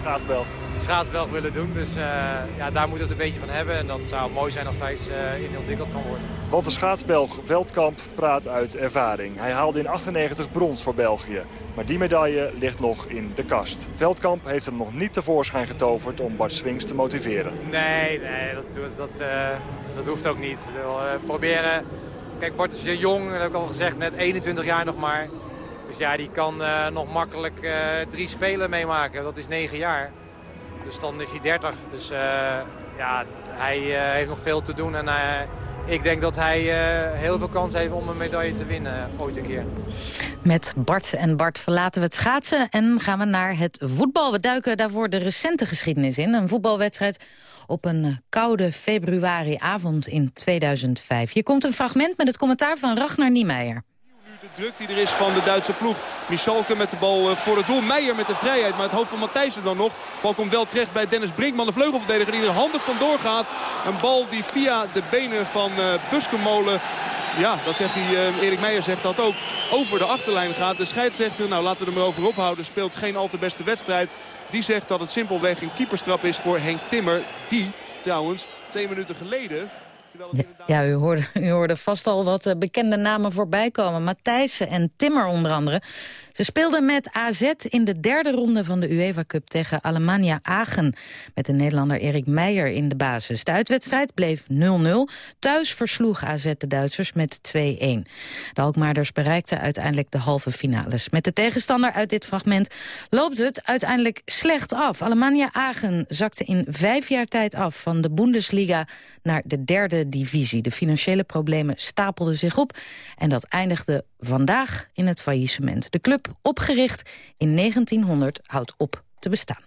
Speaker 12: Schaatsbelg.
Speaker 14: Schaatsbelg willen doen. Dus ja, daar moet het een beetje van hebben. En dat zou mooi zijn als daar iets in ontwikkeld kan worden.
Speaker 12: Want de schaatsbelg Veldkamp praat uit ervaring. Hij haalde in 98 brons voor België. Maar die medaille ligt nog in de kast. Veldkamp heeft hem nog niet tevoorschijn getoverd om Bart Swings te motiveren.
Speaker 14: Nee, nee dat, dat, dat hoeft ook niet. Uh, proberen. Kijk, Bart is jong, dat heb ik al gezegd, net 21 jaar nog maar. Dus ja, die kan uh, nog makkelijk drie spelen meemaken. Dat is 9 jaar. Dus dan is hij 30. Dus ja, hij heeft nog veel te doen en ik denk dat hij heel veel kans heeft om een medaille te winnen ooit een keer.
Speaker 2: Met Bart en Bart verlaten we het schaatsen en gaan we naar het voetbal. We duiken daarvoor de recente geschiedenis in. Een voetbalwedstrijd op een koude februariavond in 2005. Hier komt een fragment met het commentaar van Ragnar Niemeyer
Speaker 17: de druk die er is van de Duitse ploeg. Michalke met de bal voor het doel. Meijer met de vrijheid. Maar het hoofd van Matthijssen dan nog. De bal komt wel terecht bij Dennis Brinkman. De vleugelverdediger die er handig vandoor gaat. Een bal die via de benen van uh, Buskemolen... Ja, dat zegt hij, uh, Erik Meijer zegt dat ook. Over de achterlijn gaat. De scheidsrechter, nou laten we er maar over ophouden. Speelt geen al te beste wedstrijd. Die zegt dat het simpelweg een keeperstrap is voor Henk Timmer. Die trouwens twee minuten geleden
Speaker 2: ja, u hoorde, u hoorde vast al wat uh, bekende namen voorbij komen. Matthijssen en Timmer onder andere. Ze speelden met AZ in de derde ronde van de UEFA Cup tegen Alemannia Aachen. Met de Nederlander Erik Meijer in de basis. De uitwedstrijd bleef 0-0. Thuis versloeg AZ de Duitsers met 2-1. De Alkmaarders bereikten uiteindelijk de halve finales. Met de tegenstander uit dit fragment loopt het uiteindelijk slecht af. Alemannia Aachen zakte in vijf jaar tijd af van de Bundesliga naar de derde divisie. De financiële problemen stapelden zich op en dat eindigde vandaag in het faillissement. De club, opgericht in 1900, houdt op te bestaan.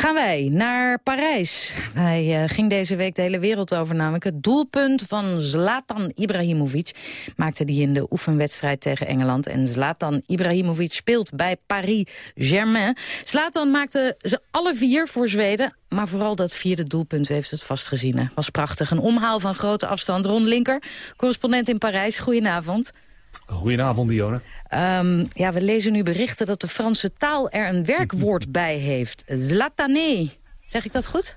Speaker 2: Gaan wij naar Parijs. Hij uh, ging deze week de hele wereld over, namelijk het doelpunt van Zlatan Ibrahimovic. Maakte die in de oefenwedstrijd tegen Engeland. En Zlatan Ibrahimovic speelt bij Paris Germain. Zlatan maakte ze alle vier voor Zweden. Maar vooral dat vierde doelpunt, heeft het vastgezien. Was prachtig. Een omhaal van grote afstand. Ron Linker, correspondent in Parijs. Goedenavond.
Speaker 18: Goedenavond, Dionne.
Speaker 2: Um, ja, we lezen nu berichten dat de Franse taal er een werkwoord bij heeft. Zlatané. Zeg ik dat goed?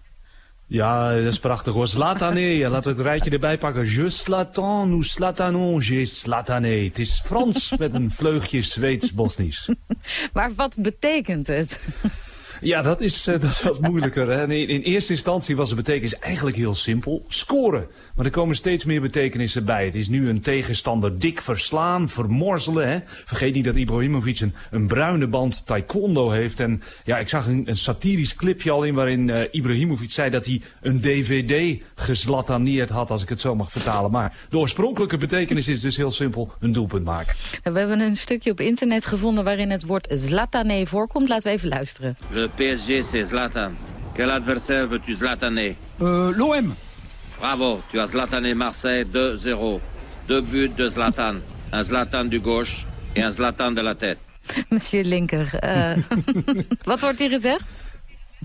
Speaker 18: Ja, dat is prachtig hoor. Zlatané. Laten we het rijtje erbij pakken. Je slatan, nous slatanons, je slatané. Het is Frans met een vleugje Zweeds-Bosnisch.
Speaker 2: maar wat betekent het?
Speaker 18: Ja, dat is, uh, dat is wat moeilijker. Hè? In, in, eerste instantie was de betekenis eigenlijk heel simpel. Scoren. Maar er komen steeds meer betekenissen bij. Het is nu een tegenstander dik verslaan, vermorzelen. Hè? Vergeet niet dat Ibrahimovic een, een bruine band taekwondo heeft. En ja, ik zag een, een satirisch clipje al in waarin uh, Ibrahimovic zei dat hij een dvd geslataneerd had, als ik het zo mag vertalen. Maar de oorspronkelijke betekenis is dus heel simpel een doelpunt maken.
Speaker 2: We hebben een stukje op internet gevonden waarin het woord zlatané voorkomt. Laten we even luisteren.
Speaker 7: Le PSG, c'est Zlatan. Quel adversaire veux-tu Zlataner
Speaker 19: euh, L'OM.
Speaker 7: Bravo, tu as Zlatané Marseille 2-0. Deux buts de Zlatan. Un Zlatan du gauche et un Zlatan de la tête.
Speaker 2: Monsieur Linker, uh, wat wordt hier gezegd?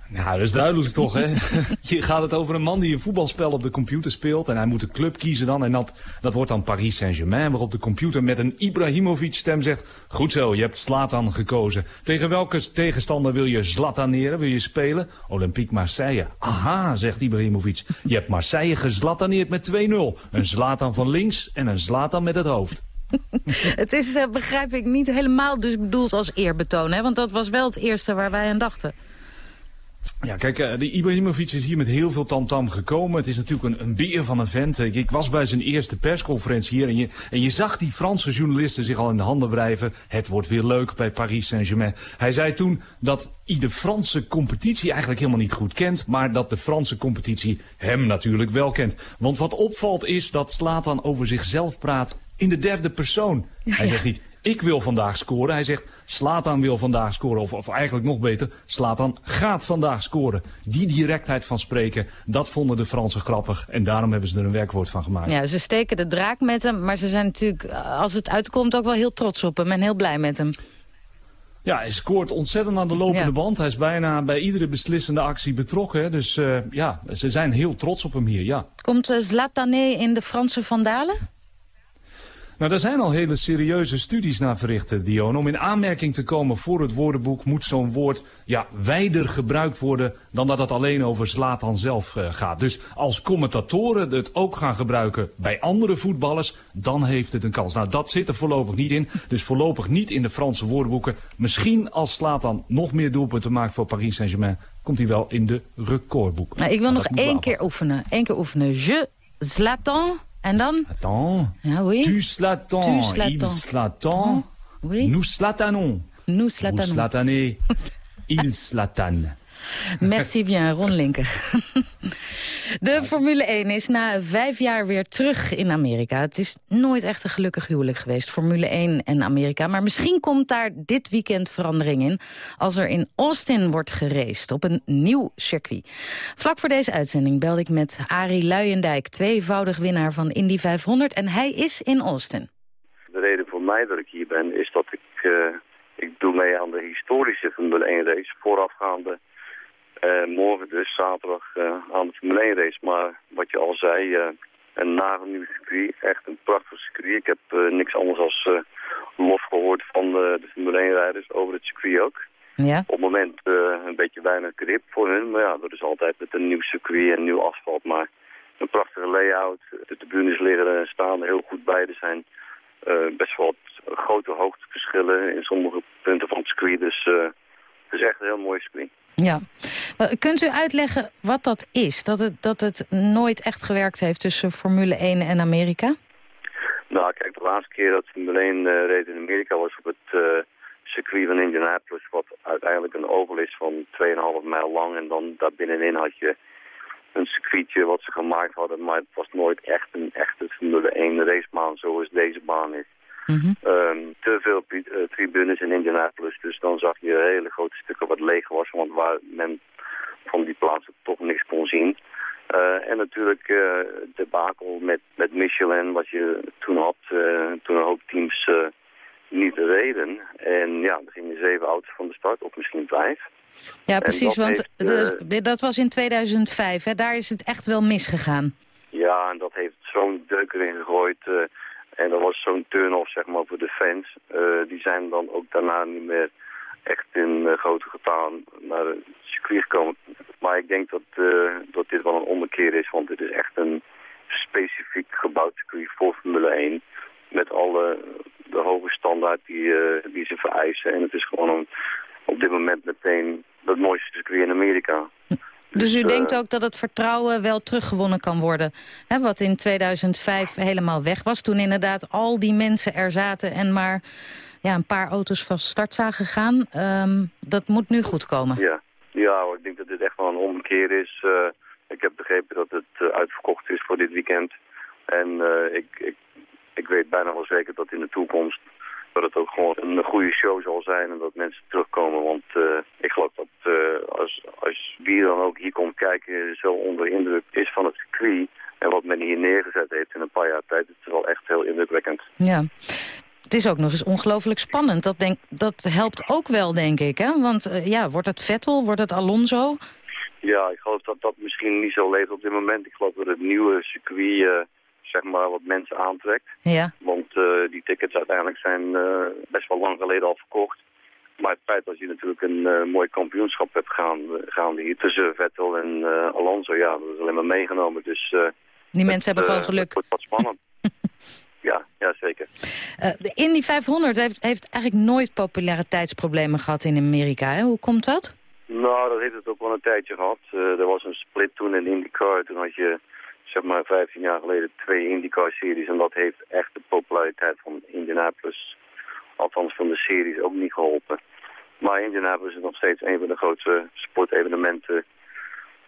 Speaker 18: Nou, dat is duidelijk toch, hè? Je gaat het over een man die een voetbalspel op de computer speelt... en hij moet een club kiezen dan. En dat, dat wordt dan Paris Saint-Germain, waarop de computer met een Ibrahimovic-stem zegt... Goed zo, je hebt Zlatan gekozen. Tegen welke tegenstander wil je Zlataneren, wil je spelen? Olympique Marseille. Aha, zegt Ibrahimovic. Je hebt Marseille gezlataneerd met 2-0. Een Zlatan van links en een Zlatan met het hoofd.
Speaker 2: het is, uh, begrijp ik, niet helemaal dus bedoeld als eerbetoon, hè? Want dat was wel het eerste waar wij aan dachten.
Speaker 18: Ja, kijk, uh, die Ibrahimovic is hier met heel veel tamtam gekomen. Het is natuurlijk een, een beer van een vent. Ik, ik, was bij zijn eerste persconferentie hier en je, en je zag die Franse journalisten zich al in de handen wrijven. Het wordt weer leuk bij Paris Saint-Germain. Hij zei toen dat hij de Franse competitie eigenlijk helemaal niet goed kent, maar dat de Franse competitie hem natuurlijk wel kent. Want wat opvalt is dat Slatan over zichzelf praat in de derde persoon. Ja, hij zegt niet, ik wil vandaag scoren. Hij zegt, Slatan wil vandaag scoren. Of, of eigenlijk nog beter, Slatan gaat vandaag scoren. Die directheid van spreken, dat vonden de Fransen grappig. En daarom hebben ze er een werkwoord van gemaakt.
Speaker 2: Ja, ze steken de draak met hem. Maar ze zijn natuurlijk, als het uitkomt, ook wel heel trots op hem. En heel blij met hem.
Speaker 18: Ja, hij scoort ontzettend aan de lopende ja. band. Hij is bijna bij iedere beslissende actie betrokken. Dus uh, ja, ze zijn heel trots op hem hier, ja.
Speaker 2: Komt uh, Zlatané in de Franse vandalen?
Speaker 18: Nou, daar zijn al hele serieuze studies naar verricht, Dion. Om in aanmerking te komen voor het woordenboek moet zo'n woord ja, wijder gebruikt worden dan dat het alleen over Zlatan zelf uh, gaat. Dus als commentatoren het ook gaan gebruiken bij andere voetballers, dan heeft het een kans. Nou, dat zit er voorlopig niet in. Dus voorlopig niet in de Franse woordenboeken. Misschien als Zlatan nog meer doelpunten maakt voor Paris Saint-Germain, komt hij wel in de recordboeken.
Speaker 2: Nou, ik wil nog één keer oefenen. Eén keer oefenen. Je, Zlatan... En dan?
Speaker 18: Slatan.
Speaker 2: Ja, oui.
Speaker 18: Tu slatan.
Speaker 2: Tu slatan.
Speaker 18: Il slatan.
Speaker 2: Oui.
Speaker 18: Nous slatanons.
Speaker 2: Nous slatanons.
Speaker 18: Vous slatanez. Il slatan.
Speaker 2: Merci bien, Ron Linker. De Formule 1 is na vijf jaar weer terug in Amerika. Het is nooit echt een gelukkig huwelijk geweest, Formule 1 en Amerika. Maar misschien komt daar dit weekend verandering in... als er in Austin wordt geraced op een nieuw circuit. Vlak voor deze uitzending belde ik met Arie Luijendijk... tweevoudig winnaar van Indy 500 en hij is in Austin.
Speaker 19: De reden voor mij dat ik hier ben is dat ik... Uh, ik doe mee aan de historische Formule 1 race voorafgaande morgen dus, zaterdag, uh, aan de Formule 1 race. Maar wat je al zei, uh, een nagelnieuw circuit. Echt een prachtig circuit. Ik heb niks anders als lof gehoord van de, de Formule 1 rijders over het circuit ook.
Speaker 2: Ja.
Speaker 19: Op het moment een beetje weinig grip voor hun. Maar ja, dat is altijd met een nieuw circuit en nieuw asfalt. Maar een prachtige layout. De tribunes liggen en staan er heel goed bij. Er zijn best wel wat grote hoogteverschillen in sommige punten van het circuit. Dus is echt een heel mooi circuit.
Speaker 2: Ja. Kunt u uitleggen wat dat is? Dat het, dat het nooit echt gewerkt heeft tussen Formule 1 en Amerika?
Speaker 19: Nou, kijk, de laatste keer dat Formule 1 uh, reed in Amerika was op het uh, circuit van Indianapolis... wat uiteindelijk een oval is van 2,5 mijl lang. En dan daar binnenin had je een circuitje wat ze gemaakt hadden... maar het was nooit echt een echte Formule 1 racebaan zoals deze baan is.
Speaker 2: Mm -hmm.
Speaker 19: um, te veel uh, tribunes in Indianapolis. Dus dan zag je hele grote stukken wat leeg was. Want waar men van die plaatsen toch niks kon zien. Uh, en natuurlijk uh, de bakel met, met Michelin wat je toen had. toen een hoop teams niet reden. En ja, er gingen zeven auto's van de start. Of misschien vijf.
Speaker 2: Ja, precies. Want heeft, dat was in 2005. Hè? Daar is het echt wel misgegaan.
Speaker 19: Ja, en dat heeft zo'n deuk erin gegooid... En dat was zo'n turn-off zeg maar, voor de fans. Uh, die zijn dan ook daarna niet meer echt in uh, grote getalen naar het circuit gekomen. Maar ik denk dat, uh, dat dit wel een ommekeer is, want dit is echt een specifiek gebouwd circuit voor Formule 1. Met alle de hoge standaard die, die ze vereisen. En het is gewoon op dit moment meteen het mooiste circuit in Amerika.
Speaker 2: Dus u denkt ook dat het vertrouwen wel teruggewonnen kan worden? Hè, wat in 2005 helemaal weg was. Toen inderdaad al die mensen er zaten en maar ja, een paar auto's van start zagen gaan. Um, dat moet nu goed komen.
Speaker 19: Ja, ja ik denk dat dit echt wel een omkeer is. Uh, ik heb begrepen dat het uh, uitverkocht is voor dit weekend. En uh, ik, ik, ik weet bijna wel zeker dat in de toekomst dat het ook gewoon een goede show zal zijn en dat mensen terugkomen. Want uh, ik geloof dat wie dan ook hier komt kijken zo onder indruk is van het circuit en wat men hier neergezet heeft in een paar jaar tijd, het is wel echt heel indrukwekkend.
Speaker 2: Ja. Het is ook nog eens ongelooflijk spannend. Dat, denk, dat helpt ook wel, denk ik. Hè? Want uh, ja, wordt het Vettel, wordt het Alonso?
Speaker 19: Ja, ik geloof dat dat misschien niet zo leeft op dit moment. Ik geloof dat het nieuwe circuit zeg maar, wat mensen aantrekt.
Speaker 2: Ja.
Speaker 19: Want uh, die tickets uiteindelijk zijn uh, best wel lang geleden al verkocht. Maar het feit dat je natuurlijk een uh, mooi kampioenschap hebt gaan, gaande hier tussen Vettel en Alonso, ja, dat is alleen maar meegenomen. Dus,
Speaker 2: die mensen hebben gewoon geluk.
Speaker 19: Het wordt wat spannend. ja, ja, zeker.
Speaker 2: de Indy 500 heeft, heeft eigenlijk nooit populariteitsproblemen gehad in Amerika. Hè? Hoe komt dat?
Speaker 19: Nou, dat heeft het ook wel een tijdje gehad. Er was een split toen in IndyCar. Toen had je, zeg maar, 15 jaar geleden twee IndyCar-series. En dat heeft echt de populariteit van Indianapolis, althans van de series, ook niet geholpen. Maar Indianapolis is nog steeds een van de grootste sportevenementen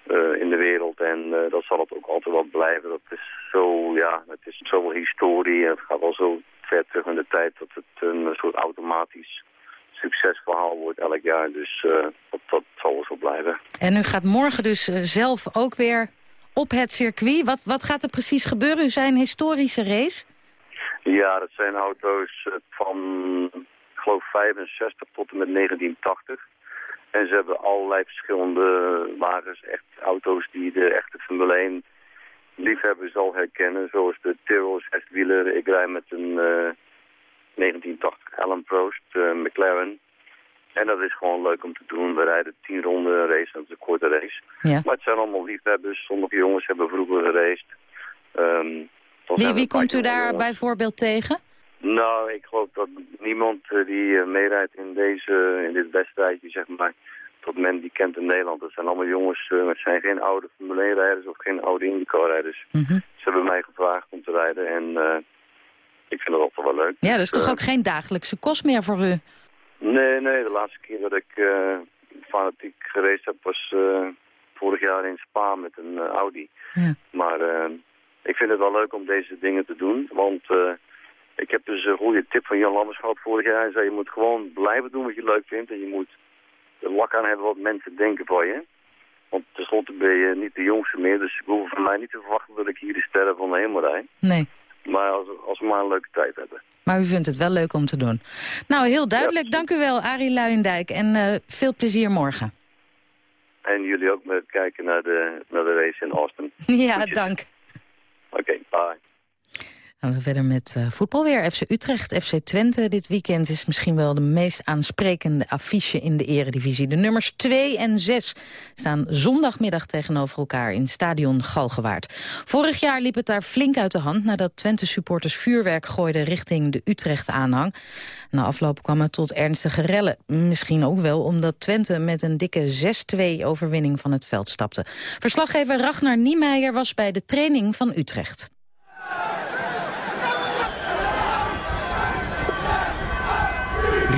Speaker 19: uh, in de wereld. En uh, dat zal het ook altijd wel blijven. Dat is zo, ja, het is zoveel historie. Het gaat al zo ver terug in de tijd dat het een soort automatisch succesverhaal wordt elk jaar. Dus dat, dat zal wel zo blijven.
Speaker 2: En u gaat morgen dus zelf ook weer op het circuit. Wat, wat gaat er precies gebeuren? U zei een historische race?
Speaker 19: Ja, dat zijn auto's van, ik geloof, 65 tot en met 1980. En ze hebben allerlei verschillende wagens, echt auto's die de echte Formule 1 liefhebber zal herkennen. Zoals de Tyrrell zeswieler. Ik rij met een uh, 1980 Alan Prost uh, McLaren. En dat is gewoon leuk om te doen. We rijden tien ronden race, dat is een korte race.
Speaker 2: Ja.
Speaker 19: Maar het zijn allemaal liefhebbers. Sommige jongens hebben vroeger geraced. Um,
Speaker 2: wie wie komt u daar bijvoorbeeld tegen?
Speaker 19: Nou, ik geloof dat niemand uh, die uh, meerijdt in, deze, in dit wedstrijdje, zeg maar, tot men die kent in Nederland. Dat zijn allemaal jongens, uh, het zijn geen oude Formule 1 rijders of geen oude IndyCar-rijders.
Speaker 2: Mm -hmm.
Speaker 19: Ze hebben mij gevraagd om te rijden en ik vind dat altijd wel leuk.
Speaker 2: Ja, dat is dus, toch ook geen dagelijkse kost meer voor u?
Speaker 19: Nee, nee, de laatste keer dat ik fanatiek gereisd heb was vorig jaar in Spa met een Audi.
Speaker 2: Ja.
Speaker 19: Maar ik vind het wel leuk om deze dingen te doen, want... Ik heb dus een goede tip van Jan Lammers gehad vorig jaar. Hij zei, je moet gewoon blijven doen wat je leuk vindt. En je moet er lak aan hebben wat mensen denken van je. Want tenslotte ben je niet de jongste meer. Dus ze hoeven van mij niet te verwachten dat ik hier de sterren van de hemel rijd.
Speaker 2: Nee.
Speaker 19: Maar als, als we maar een leuke tijd hebben.
Speaker 2: Maar u vindt het wel leuk om te doen. Nou, heel duidelijk. Ja. Dank u wel, Arie Luijendijk. En uh, veel plezier morgen.
Speaker 19: En jullie ook met kijken naar de, naar de race in Austin.
Speaker 2: ja, Goedjes. dank.
Speaker 19: Okay, bye.
Speaker 2: Gaan we verder met uh, voetbal weer. FC Utrecht, FC Twente dit weekend is misschien wel de meest aansprekende affiche in de eredivisie. De nummers 2 en 6 staan zondagmiddag tegenover elkaar in stadion Galgenwaard. Vorig jaar liep het daar flink uit de hand nadat Twente supporters vuurwerk gooiden richting de Utrecht aanhang. Na afloop kwam het tot ernstige rellen. Misschien ook wel omdat Twente met een dikke 6-2 overwinning van het veld stapte. Verslaggever Ragnar Niemeyer was bij de training van Utrecht.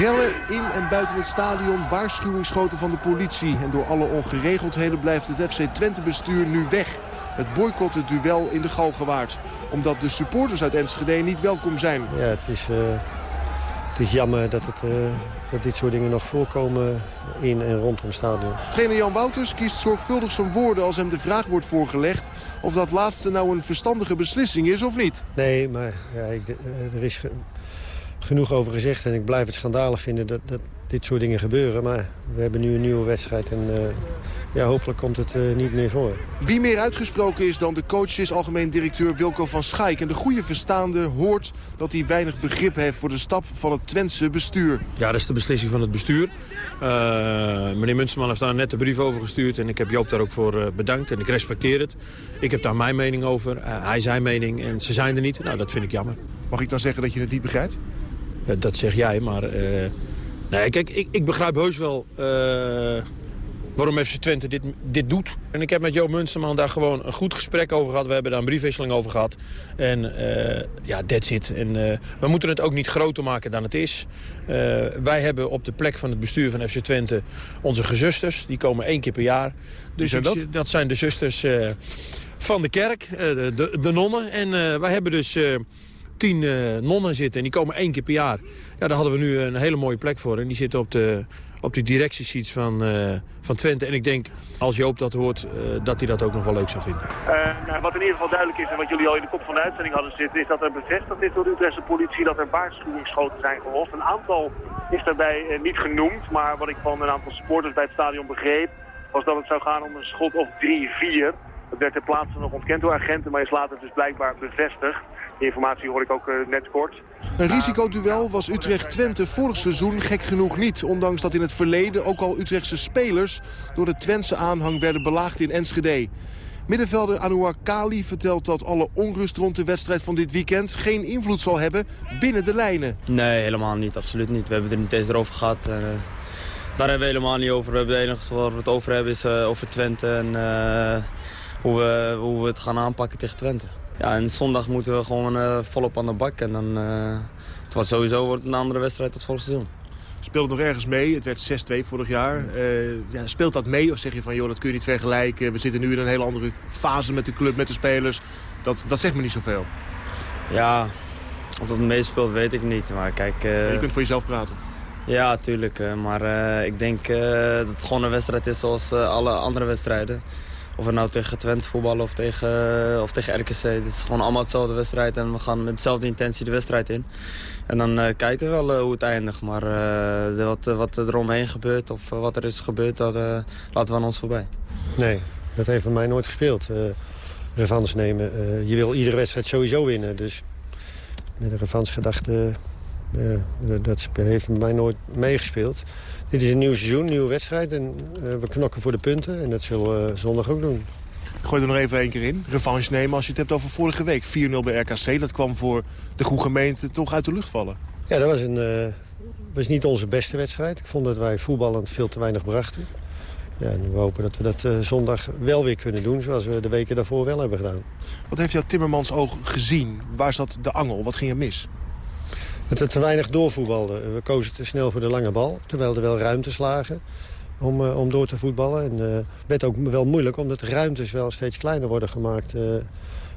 Speaker 17: Rellen in en buiten het stadion, waarschuwingsschoten van de politie. En door alle ongeregeldheden blijft het FC Twente-bestuur nu weg. Het boycott het duel in de Galgenwaard. Omdat de supporters uit Enschede niet welkom zijn.
Speaker 20: Ja, het is, uh, het is jammer dat, het, uh, dat dit soort dingen nog voorkomen in en rondom het stadion.
Speaker 17: Trainer Jan Wouters kiest zorgvuldig zijn woorden als hem de vraag wordt voorgelegd... of dat laatste nou een verstandige beslissing is of niet.
Speaker 20: Nee, maar ja, ik, er is genoeg over gezegd. En ik blijf het schandalig vinden dat, dat dit soort dingen gebeuren. Maar we hebben nu een nieuwe wedstrijd en uh, ja, hopelijk komt het uh, niet meer voor.
Speaker 17: Wie meer uitgesproken is dan de coach is algemeen directeur Wilco van Schaik. En de goede verstaande hoort dat hij weinig begrip heeft voor de stap van het Twentse bestuur.
Speaker 6: Ja, dat is de beslissing van het bestuur. Uh, meneer Munsterman heeft daar net de brief over gestuurd en ik heb Joop daar ook voor bedankt en ik respecteer het. Ik heb daar mijn mening over, hij zijn mening en ze zijn er niet. Nou, dat vind ik jammer.
Speaker 17: Mag ik dan zeggen dat je het niet begrijpt?
Speaker 6: Ja, dat zeg jij, maar... Uh, nee, kijk, ik, ik begrijp heus wel uh, waarom FC Twente dit, dit doet. En ik heb met Joop Munsterman daar gewoon een goed gesprek over gehad. We hebben daar een briefwisseling over gehad. En uh, ja, that's it. En we moeten het ook niet groter maken dan het is. wij hebben op de plek van het bestuur van FC Twente onze gezusters. Die komen één keer per jaar. Dus
Speaker 17: zijn dat?
Speaker 6: dat zijn de zusters van de kerk, de, de, de, nonnen. En wij hebben dus tien uh, nonnen zitten. En die komen één keer per jaar. Ja, daar hadden we nu een hele mooie plek voor. En die zitten op de, op de directieseats van, uh, van Twente. En ik denk, als Joop dat hoort, uh, dat hij dat ook nog wel leuk zou vinden.
Speaker 12: nou, wat in ieder geval duidelijk is en wat jullie al in de kop van de uitzending hadden zitten... is dat er bevestigd is door de Utrechtse politie dat er waarschuwingsschoten zijn gelost. Een aantal is daarbij niet genoemd. Maar wat ik van een aantal supporters bij het stadion begreep... was dat het zou gaan om een schot of drie, vier... Dat werd ter plaatse nog ontkend door agenten, maar is later dus blijkbaar bevestigd. Die informatie hoor ik ook uh, net kort.
Speaker 17: Een risicoduel was Utrecht-Twente vorig seizoen gek genoeg niet. Ondanks dat in het verleden ook al Utrechtse spelers... door de Twentse aanhang werden belaagd in Enschede. Middenvelder Anouar Kali vertelt dat alle onrust rond de wedstrijd van dit weekend... geen invloed zal hebben binnen de lijnen.
Speaker 21: Nee, helemaal niet. Absoluut niet. We hebben het er niet eens over gehad. Uh, daar hebben we helemaal niet over. We hebben het enige waar we het over hebben is over Twente en hoe, we, hoe we het gaan aanpakken tegen Twente. Ja, en zondag moeten we gewoon volop aan de bak. En dan, het was sowieso wordt een andere wedstrijd als vorig seizoen.
Speaker 17: Speelt het nog ergens mee? Het werd 6-2 vorig jaar. ja, speelt dat mee of zeg je van, joh, dat kun je niet vergelijken. We zitten nu in een hele andere fase met de club, met de spelers. Dat, dat zegt me niet zoveel.
Speaker 21: Ja, of dat meespeelt weet ik niet. Maar kijk,
Speaker 17: je kunt voor jezelf praten.
Speaker 21: Ja, tuurlijk. maar ik denk dat het gewoon een wedstrijd is zoals alle andere wedstrijden. Of we nou tegen Twente voetballen of tegen, of tegen RKC. Het is gewoon allemaal hetzelfde wedstrijd. En we gaan met dezelfde intentie de wedstrijd in. En dan kijken we wel hoe het eindigt. Maar wat, wat er omheen gebeurt of wat er is gebeurd, dat laten we aan ons voorbij.
Speaker 20: Nee, dat heeft voor mij nooit gespeeld. revanche nemen. je wil iedere wedstrijd sowieso winnen. Dus met een revansgedachte, uh, dat heeft bij mij nooit meegespeeld. Dit is een nieuw seizoen, een nieuwe wedstrijd. En uh, we knokken voor de punten. En dat zullen we zondag ook doen.
Speaker 17: Ik gooi er nog even één keer in. Revanche nemen als je het hebt over vorige week. 4-0 bij RKC. Dat kwam voor de goede gemeente toch uit de lucht vallen.
Speaker 20: Ja, dat was, een, uh, was niet onze beste wedstrijd. Ik vond dat wij voetballend veel te weinig brachten. Ja, en we hopen dat we dat uh, zondag wel weer kunnen doen, zoals we de weken daarvoor wel hebben gedaan.
Speaker 17: Wat heeft jouw Timmermans oog gezien? Waar zat de angel? Wat ging er mis?
Speaker 20: Dat we te weinig doorvoetbalden. We kozen te snel voor de lange bal, terwijl er wel ruimtes lagen om, uh, om door te voetballen. En het uh, werd ook wel moeilijk, omdat de ruimtes wel steeds kleiner worden gemaakt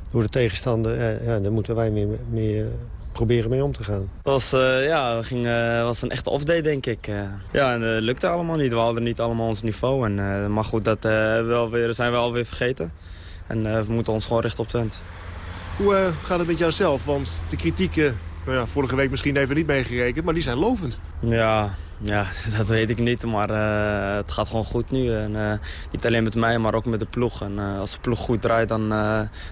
Speaker 20: door de tegenstander. ja, daar moeten wij meer, meer proberen mee om te gaan.
Speaker 21: Dat was, uh, ja, we gingen, was een echte off-day, denk ik. Uh, ja, en uh, lukte allemaal niet. We hadden niet allemaal ons niveau. En, maar goed, dat wel weer, zijn we alweer vergeten. En we moeten ons gewoon richten op Twente.
Speaker 17: Hoe gaat het met jouzelf? Want de kritieken, nou ja, vorige week misschien even niet meegerekend, maar die zijn lovend.
Speaker 21: Ja, ja, dat weet ik niet, maar uh, het gaat gewoon goed nu. En, uh, niet alleen met mij, maar ook met de ploeg. En uh, als de ploeg goed draait, dan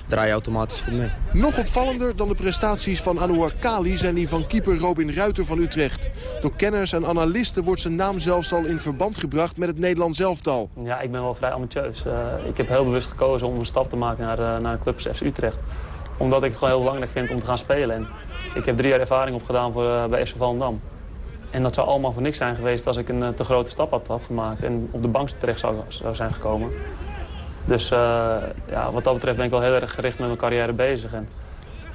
Speaker 21: draai je automatisch goed mee.
Speaker 17: Nog opvallender dan de prestaties van Anouar Kali zijn die van keeper Robin Ruiter van Utrecht. Door kenners en analisten wordt zijn naam zelfs al in verband gebracht met het Nederlands elftal.
Speaker 22: Ja, ik ben wel vrij ambitieus. ik heb heel bewust gekozen om een stap te maken naar, naar de club FC Utrecht. Omdat ik het gewoon heel belangrijk vind om te gaan spelen. En ik heb drie jaar ervaring opgedaan voor, bij FC Volendam. En dat zou allemaal voor niks zijn geweest als ik een te grote stap had, had gemaakt en op de bank terecht zou, zijn gekomen. Dus uh, ja, wat dat betreft ben ik wel heel erg gericht met mijn carrière bezig. En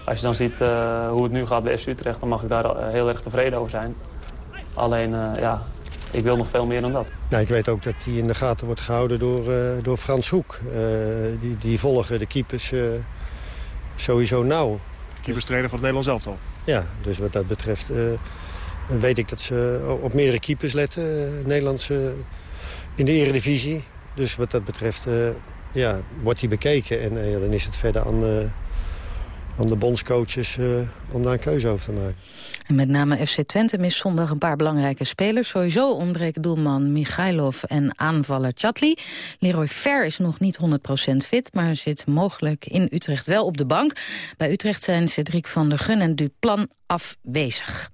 Speaker 22: als je dan ziet uh, hoe het nu gaat bij FC Utrecht, dan mag ik daar heel erg tevreden over zijn. Alleen, uh, ja, ik wil nog veel meer dan dat.
Speaker 20: Ja, ik weet ook dat die in de gaten wordt gehouden door, door Frans Hoek. die, die volgen de keepers sowieso nauw.
Speaker 17: Keeperstrainer van het Nederlands elftal.
Speaker 20: Ja, dus wat dat betreft weet ik dat ze op meerdere keepers letten, Nederlandse in de eredivisie. Dus wat dat betreft ja, wordt die bekeken. En dan is het verder aan, aan de bondscoaches om daar een keuze over te maken.
Speaker 2: En met name FC Twente mist zondag een paar belangrijke spelers. Sowieso ontbreken doelman Michailov en aanvaller Chatli. Leroy Fer is nog niet 100% fit, maar zit mogelijk in Utrecht wel op de bank. Bij Utrecht zijn Cedric van der Gun en Duplan afwezig.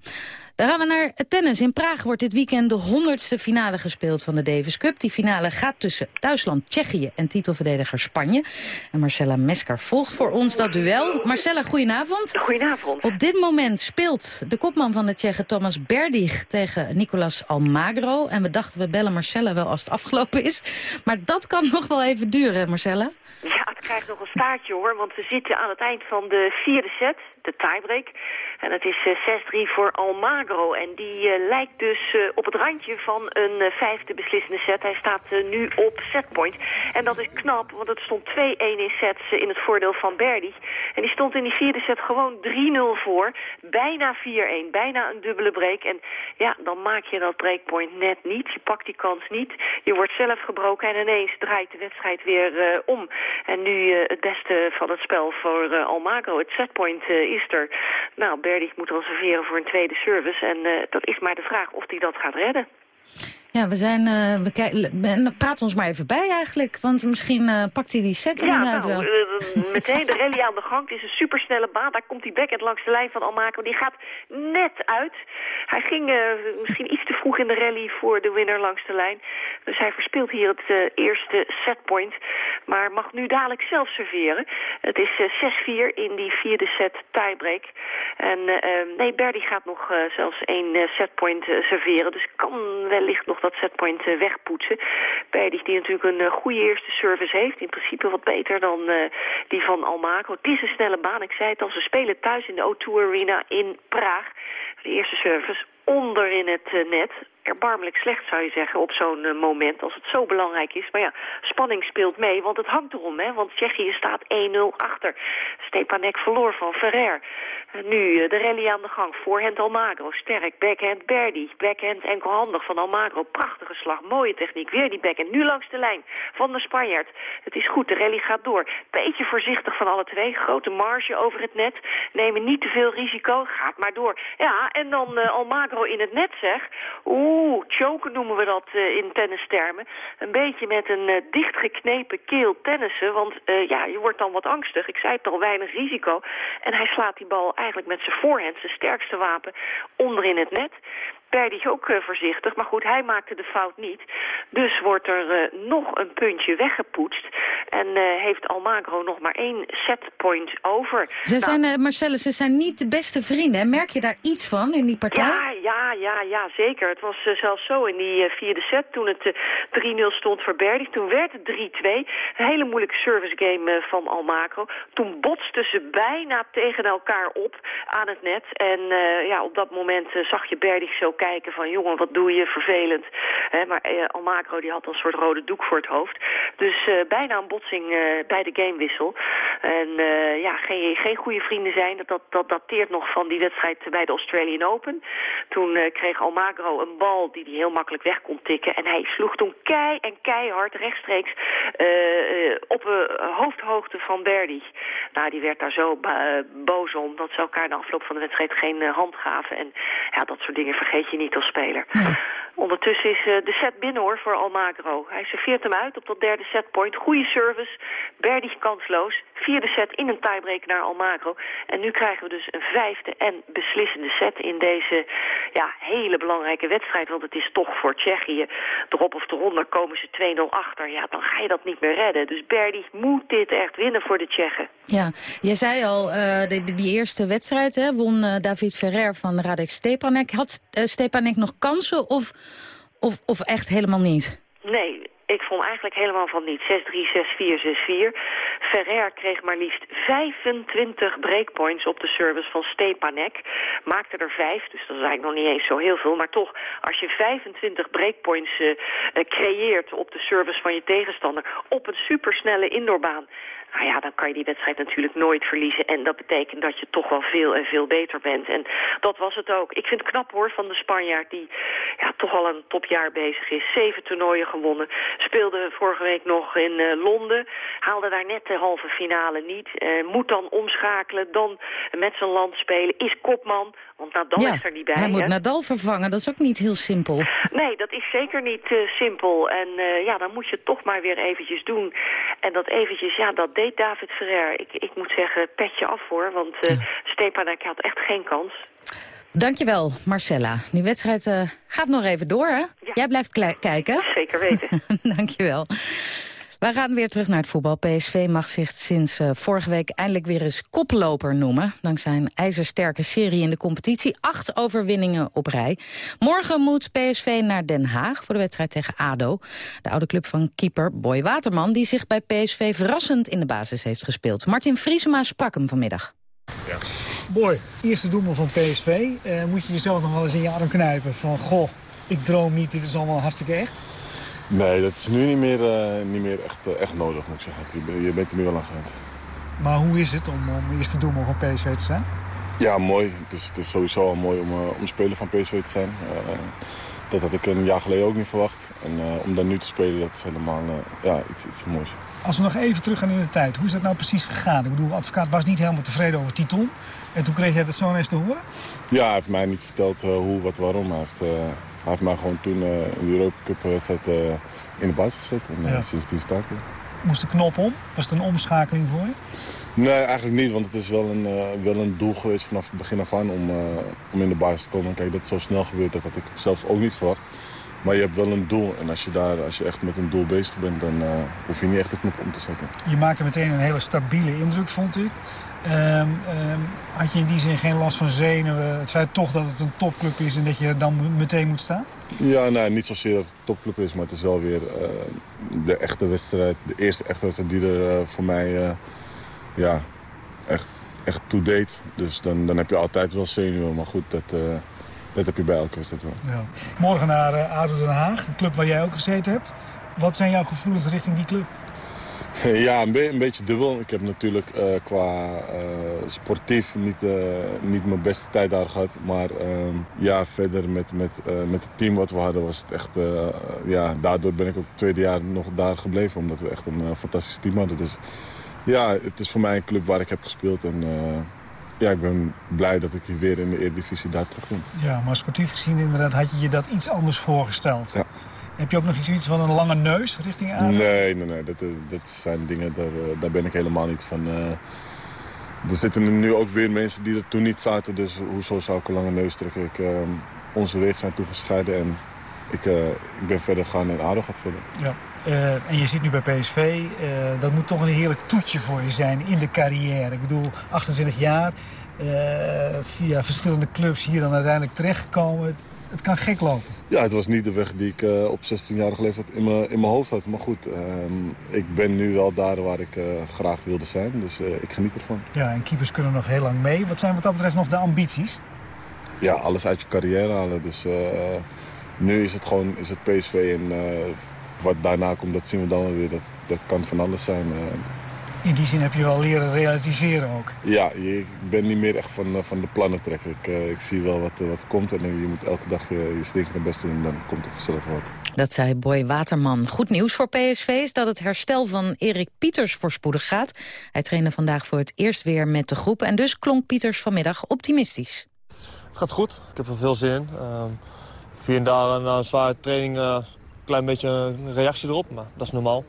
Speaker 2: Dan gaan we naar het tennis. In Praag wordt dit weekend de honderdste finale gespeeld van de Davis Cup. Die finale gaat tussen Duitsland, Tsjechië en titelverdediger Spanje. En Marcella Mesker volgt voor ons dat duel. Marcella, goedenavond.
Speaker 23: Goedenavond.
Speaker 2: Op dit moment speelt de kopman van de Tsjechen Thomas Berdig tegen Nicolas Almagro. En we dachten we bellen Marcella wel als het afgelopen is. Maar dat kan nog wel even duren, Marcella.
Speaker 23: Ja, het krijgt nog een staartje hoor, want we zitten aan het eind van de vierde set, de tiebreak. En het is 6-3 voor Almagro. En die uh, lijkt dus uh, op het randje van een vijfde beslissende set. Hij staat nu op setpoint. En dat is knap, want het stond 2-1 in sets in het voordeel van Berdy. En die stond in die vierde set gewoon 3-0 voor. Bijna 4-1, bijna een dubbele break. En ja, dan maak je dat breakpoint net niet. Je pakt die kans niet. Je wordt zelf gebroken en ineens draait de wedstrijd weer om. En nu het beste van het spel voor Almagro. Het setpoint is er. Nou, Berdig moet reserveren voor een tweede service. En uh, dat is maar de vraag of hij dat gaat redden.
Speaker 2: Ja, we zijn... Uh, we praat ons maar even bij eigenlijk. Want misschien uh, pakt hij die set
Speaker 23: ja,
Speaker 2: inderdaad
Speaker 23: nou,
Speaker 2: wel.
Speaker 23: Uh, meteen de rally aan de gang. Het is een supersnelle baan. Daar komt die backhand langs de lijn van Almaco. Die gaat net uit. Hij ging misschien iets te vroeg in de rally voor de winner langs de lijn. Dus hij verspeelt hier het eerste setpoint. Maar mag nu dadelijk zelf serveren. Het is eh, 6-4 in die vierde set tiebreak. En nee, Berdy gaat nog zelfs één setpoint serveren. Dus kan wellicht nog dat setpoint eh, wegpoetsen. Berdy die natuurlijk een eh, goede eerste service heeft. In principe wat beter dan eh, die van Almagro. Het is een snelle baan. Ik zei het al, ze spelen thuis in de O2 Arena in Praag. De eerste service onder in het eh, net. Erbarmelijk slecht zou je zeggen op zo'n eh, moment als het zo belangrijk is. Maar ja, spanning speelt mee, want het hangt erom. Hè? Want Tsjechië staat 1-0 achter. Stepanek verloor van Ferrer. Nu eh, de rally aan de gang. Voorhand Almagro, sterk. Backhand Berdy. Backhand enkelhandig van Almagro. Prachtige slag, mooie techniek. Weer die backhand. Nu langs de lijn van de Spanjaard. Het is goed, de rally gaat door. Beetje voorzichtig van alle twee. Grote marge over het net. Nemen niet te veel risico. Gaat maar door. Ja, en dan uh, In het net zeg. Oeh, choken noemen we dat uh, in tennistermen. Een beetje met een uh, dichtgeknepen keel tennissen. Want uh, ja, je wordt dan wat angstig. Ik zei het al, weinig risico. En hij slaat die bal eigenlijk met zijn voorhand, zijn sterkste wapen, onder in het net. Berdy ook uh, voorzichtig, maar goed, hij maakte de fout niet. Dus wordt er uh, nog een puntje weggepoetst. En uh, heeft Almagro nog maar één setpoint over.
Speaker 2: Ze nou, zijn, Marcelle, ze zijn niet de beste vrienden. Merk je daar iets van in die partij?
Speaker 23: Ja, ja, ja, ja zeker. Het was zelfs zo in die vierde set, toen het 3-0 stond voor Berdy. Toen werd het 3-2. Een hele moeilijke service game van Almagro. Toen botsten ze bijna tegen elkaar op aan het net. En ja, op dat moment zag je Berdy zo kijken van jongen, wat doe je, vervelend. Maar uh, Almagro die had een soort rode doek voor het hoofd. Dus uh, bijna een botsing uh, bij de gamewissel. En ja, geen, geen goede vrienden zijn. Dat, dat, dat dateert nog van die wedstrijd bij de Australian Open. Toen kreeg Almagro een bal die hij heel makkelijk weg kon tikken. En hij sloeg toen kei en keihard rechtstreeks op hoofdhoogte van Berdy. Nou, die werd daar zo boos om dat ze elkaar na afloop van de wedstrijd geen hand gaven. En ja, dat soort dingen vergeet je niet als speler. Ondertussen is uh, de set binnen hoor voor Almagro. Hij serveert hem uit op dat derde setpoint. Goede service. Berdy kansloos. Vierde set in een tiebreak naar Almagro. En nu krijgen we dus een vijfde en beslissende set in deze ja, hele belangrijke wedstrijd. Want het is toch voor Tsjechië. Erop of eronder komen ze 2-0 achter. Ja, dan ga je dat niet meer redden. Dus Berdy moet dit echt winnen voor de Tsjechen.
Speaker 2: Ja, jij zei al, uh, de, de, die eerste wedstrijd hè, won uh, David Ferrer van Radek Stepanek. Had Stepanek nog kansen of, of, of echt helemaal niet?
Speaker 23: Nee, ik vond eigenlijk helemaal van niet. 6-3, 6-4, 6-4. Ferrer kreeg maar liefst 25 breakpoints op de service van Stepanek. Maakte er vijf, dus dat is eigenlijk nog niet eens zo heel veel. Maar toch, als je 25 breakpoints uh, uh, creëert op de service van je tegenstander... op een supersnelle indoorbaan... Nou ja, dan kan je die wedstrijd natuurlijk nooit verliezen. En dat betekent dat je toch wel veel en veel beter bent. En dat was het ook. Ik vind het knap hoor van de Spanjaard die ja, toch al een topjaar bezig is. Zeven toernooien gewonnen. Speelde vorige week nog in uh, Londen. Haalde daar net de halve finale niet. Uh, moet dan omschakelen. Dan met zijn land spelen. Is kopman. Want Nadal
Speaker 2: ja,
Speaker 23: is er niet bij.
Speaker 2: Hij
Speaker 23: hè?
Speaker 2: moet Nadal vervangen. Dat is ook niet heel simpel.
Speaker 23: Nee, dat is zeker niet uh, simpel. En uh, ja, dan moet je het toch maar weer eventjes doen. En dat eventjes, ja, dat deed David Ferrer. Ik, ik moet zeggen, petje af hoor. Want uh, ja. Stepanek had echt geen kans.
Speaker 2: Dankjewel, Marcella. Die wedstrijd uh, gaat nog even door, hè? Ja. Jij blijft kijken.
Speaker 23: Zeker weten.
Speaker 2: Dankjewel. Wij gaan weer terug naar het voetbal. PSV mag zich sinds uh, vorige week eindelijk weer eens koploper noemen. Dankzij een ijzersterke serie in de competitie. Acht overwinningen op rij. Morgen moet PSV naar Den Haag voor de wedstrijd tegen ADO. De oude club van keeper Boy Waterman... die zich bij PSV verrassend in de basis heeft gespeeld. Martin Vriesema sprak hem vanmiddag.
Speaker 24: Ja. Boy, eerste doelman van PSV. Uh, moet je jezelf nog wel eens in je arm knijpen van... goh, ik droom niet, dit is allemaal hartstikke echt.
Speaker 25: Nee, dat is nu niet meer, uh, niet meer echt, uh, echt nodig, moet ik zeggen. Je, je bent er nu wel aan gewend.
Speaker 24: Maar hoe is het om, om eerste doelman van PSV te zijn?
Speaker 25: Ja, mooi. Het is, het is sowieso al mooi om, uh, om speler van PSV te zijn. dat had ik een jaar geleden ook niet verwacht. En om dan nu te spelen, dat is helemaal ja, iets, iets moois.
Speaker 24: Als we nog even terug gaan in de tijd, hoe is dat nou precies gegaan? Ik bedoel, de advocaat was niet helemaal tevreden over titel. En toen kreeg jij dat zo eens te horen?
Speaker 25: Ja, hij heeft mij niet verteld hoe, wat, waarom. Hij heeft, hij heeft mij gewoon toen in de Europa Cup wedstrijd in de basis gezet. En ja. sindsdien sta ik
Speaker 24: Moest de knop om? Was het een omschakeling voor je?
Speaker 25: Nee, eigenlijk niet. Want het is wel een, wel een doel geweest vanaf het begin af aan om, om in de basis te komen. Kijk, dat het zo snel gebeurt, dat had ik zelf ook niet verwacht. Maar je hebt wel een doel. En als je, daar, als je echt met een doel bezig bent, dan eh, hoef je niet echt de knop om te zetten.
Speaker 26: Je maakte meteen een hele stabiele indruk, vond ik. Ehm, ehm, had je in die zin geen last van zenuwen? Het feit toch dat het een topclub is en dat je er dan meteen moet staan?
Speaker 25: Ja, nou, niet zozeer dat het een topclub is, maar het is wel weer eh, de echte wedstrijd. De eerste echte wedstrijd die er eh, voor mij uh, ja, echt, echt toe deed. Dus dan, dan heb je altijd wel zenuwen. Maar goed, dat, dat heb je bij elke wedstrijd wel.
Speaker 26: Ja. Morgen naar uh, ADO Den Haag, een club waar jij ook gezeten hebt. Wat zijn jouw gevoelens richting die club?
Speaker 25: Ja, een, be een, beetje dubbel. Ik heb natuurlijk uh, qua uh, sportief niet, uh, niet mijn beste tijd daar gehad. Maar ehm, ja, verder met, met, met het team wat we hadden was het echt... ja, daardoor ben ik ook het tweede jaar nog daar gebleven. Omdat we echt een fantastisch team hadden. Dus ja, het is voor mij een club waar ik heb gespeeld. En ja, ik ben blij dat ik hier weer in de Eredivisie daar terug kom.
Speaker 26: Ja, maar sportief gezien inderdaad had je je dat iets anders voorgesteld.
Speaker 25: Ja.
Speaker 26: Heb je ook nog iets van een lange neus richting ADO?
Speaker 25: Nee, nee, nee. Dat, dat zijn dingen, daar, daar ben ik helemaal niet van. Uh, er zitten nu ook weer mensen die er toen niet zaten. Dus hoezo zou ik een lange neus trekken? Ik, uh, onze wegen zijn toegescheiden en ik, uh, ik ben verder gegaan en ADO gaat verder.
Speaker 26: Ja. en je zit nu bij PSV. dat moet toch een heerlijk toetje voor je zijn in de carrière. Ik bedoel, 28 jaar, via verschillende clubs hier dan uiteindelijk terechtgekomen het kan gek lopen.
Speaker 25: Ja, het was niet de weg die ik uh, op 16-jarige leeftijd in mijn, in mijn hoofd had. Maar goed, uh, ik ben nu wel daar waar ik uh, graag wilde zijn. Dus ik geniet ervan.
Speaker 26: Ja, en keepers kunnen nog heel lang mee. Wat zijn wat dat betreft nog de ambities?
Speaker 25: Ja, alles uit je carrière halen. Dus nu is het gewoon is het PSV en wat daarna komt, dat zien we dan wel weer. Dat, dat kan van alles zijn
Speaker 26: in die zin heb je wel leren relativeren ook.
Speaker 25: Ja, ik ben niet meer echt van, van de plannen trekken. Ik, uh, ik zie wel wat, wat komt en je moet elke dag je, je stinkende best doen en dan komt het vanzelf wat.
Speaker 2: Dat zei Boy Waterman. Goed nieuws voor PSV is dat het herstel van Erik Pieters voorspoedig gaat. Hij trainde vandaag voor het eerst weer met de groep en dus klonk Pieters vanmiddag optimistisch.
Speaker 27: Het gaat goed, ik heb er veel zin in. Uh, hier en daar na een zware training een uh, klein beetje een reactie erop, maar dat is normaal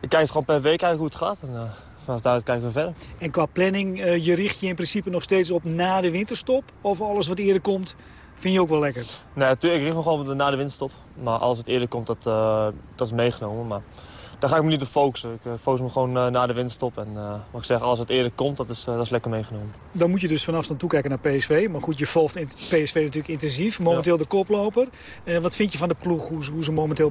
Speaker 27: ik kijk gewoon per week eigenlijk hoe het gaat. En uh, vanaf daaruit kijken we verder.
Speaker 26: En qua planning, uh, je richt je in principe nog steeds op na de winterstop? Of alles wat eerder komt, vind je ook wel lekker?
Speaker 27: Nee, ik richt me gewoon op de na de winterstop. Maar alles wat eerder komt, dat, uh, dat is meegenomen. Maar daar ga ik me niet op focussen. Ik focus me gewoon na de winterstop. En wat ik zeg, alles wat eerder komt, dat is, dat is lekker meegenomen.
Speaker 26: Dan moet je dus vanaf dan toekijken naar PSV. Maar goed, je volgt in PSV natuurlijk intensief. Momenteel ja. de koploper. wat vind je van de ploeg, hoe, hoe ze momenteel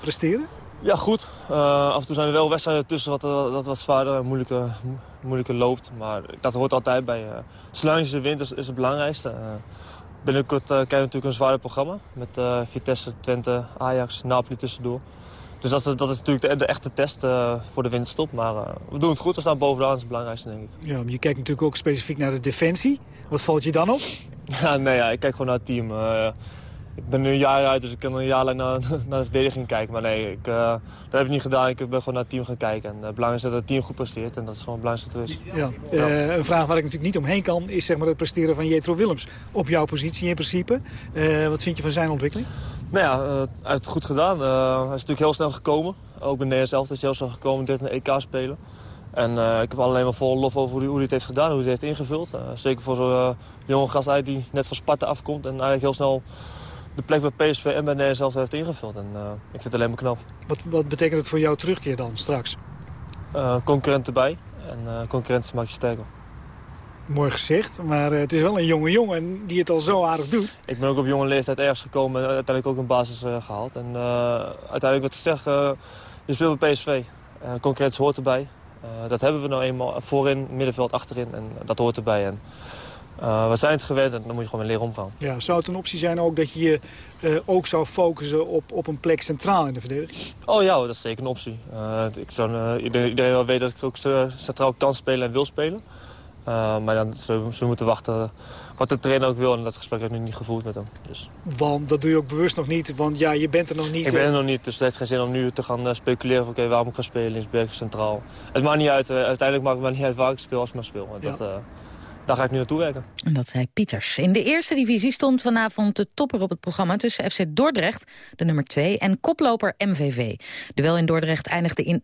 Speaker 26: presteren?
Speaker 27: Ja, goed. Uh, af en toe zijn er wel wedstrijden tussen wat, dat wat zwaarder en moeilijker, moeilijker loopt. Maar dat hoort altijd bij. Uh, zolang je de wint is, is het belangrijkste. Uh, binnenkort krijgen we natuurlijk een zwaarder programma. Met Vitesse, Twente, Ajax, Napoli tussendoor. Dus dat, dat is natuurlijk de, de echte test voor de winststop. Maar we doen het goed, we staan bovenaan, dat is het belangrijkste denk ik.
Speaker 26: Ja, je kijkt natuurlijk ook specifiek naar de defensie. Wat valt je dan op?
Speaker 27: Ja, nee, ja, ik kijk gewoon naar het team ik ben nu een jaar uit, dus ik kan een jaar lang naar, naar de verdediging kijken. Maar nee, ik, uh, dat heb ik niet gedaan. Ik ben gewoon naar het team gaan kijken. En het belangrijkste is dat het team goed presteert. En dat is gewoon het belangrijkste er
Speaker 26: is. Ja. Uh, een vraag waar ik natuurlijk niet omheen kan... is zeg maar, het presteren van Jetro Willems op jouw positie in principe. Uh, wat vind je van zijn ontwikkeling?
Speaker 27: Nou ja, hij heeft het goed gedaan. hij is natuurlijk heel snel gekomen. Ook bij Nederland zelf is hij heel snel gekomen. Dit een EK spelen. En ik heb alleen maar vol lof over hoe hij het heeft gedaan, hoe hij het heeft ingevuld. zeker voor zo'n jonge gast uit die net van Sparta afkomt en eigenlijk heel snel de plek bij PSV en bij Nederland zelf heeft ingevuld. En uh, ik vind het alleen maar knap.
Speaker 26: Wat, wat betekent het voor jouw terugkeer dan straks?
Speaker 27: Uh, concurrent erbij. En uh, concurrentie maakt je sterker.
Speaker 26: Mooi gezicht, maar het is wel een jonge jongen die het al zo aardig doet.
Speaker 27: Ik ben ook op jonge leeftijd ergens gekomen en uiteindelijk ook een basis gehaald. En uiteindelijk werd gezegd, je speelt bij PSV. concurrentie hoort erbij. dat hebben we nou eenmaal voorin, middenveld, achterin. En dat hoort erbij. En, uh, we zijn het gewend en dan moet je gewoon weer leren omgaan.
Speaker 26: Ja, zou het een optie zijn ook dat je je uh, ook zou focussen op, op een plek centraal in de verdediging?
Speaker 27: Oh ja, dat is zeker een optie. Uh, ik zou, iedereen, wel weet dat ik ook centraal kan spelen en wil spelen. maar dan zullen we moeten wachten wat de trainer ook wil. En dat gesprek heb ik nu niet gevoerd met hem. Dus.
Speaker 26: Want dat doe je ook bewust nog niet, want ja, je bent er nog niet.
Speaker 27: Ik ben er nog niet, dus het heeft geen zin om nu te gaan speculeren. Oké, okay, waar moet ik gaan spelen, linksberg, centraal. Het maakt niet uit, uiteindelijk maakt het maar niet uit waar ik speel als ik maar speel. Dat,
Speaker 28: daar ga ik nu naartoe werken.
Speaker 2: En dat zei Pieters. In de eerste divisie stond vanavond de topper op het programma... tussen FC Dordrecht, de nummer 2, en koploper MVV. Duel in Dordrecht eindigde in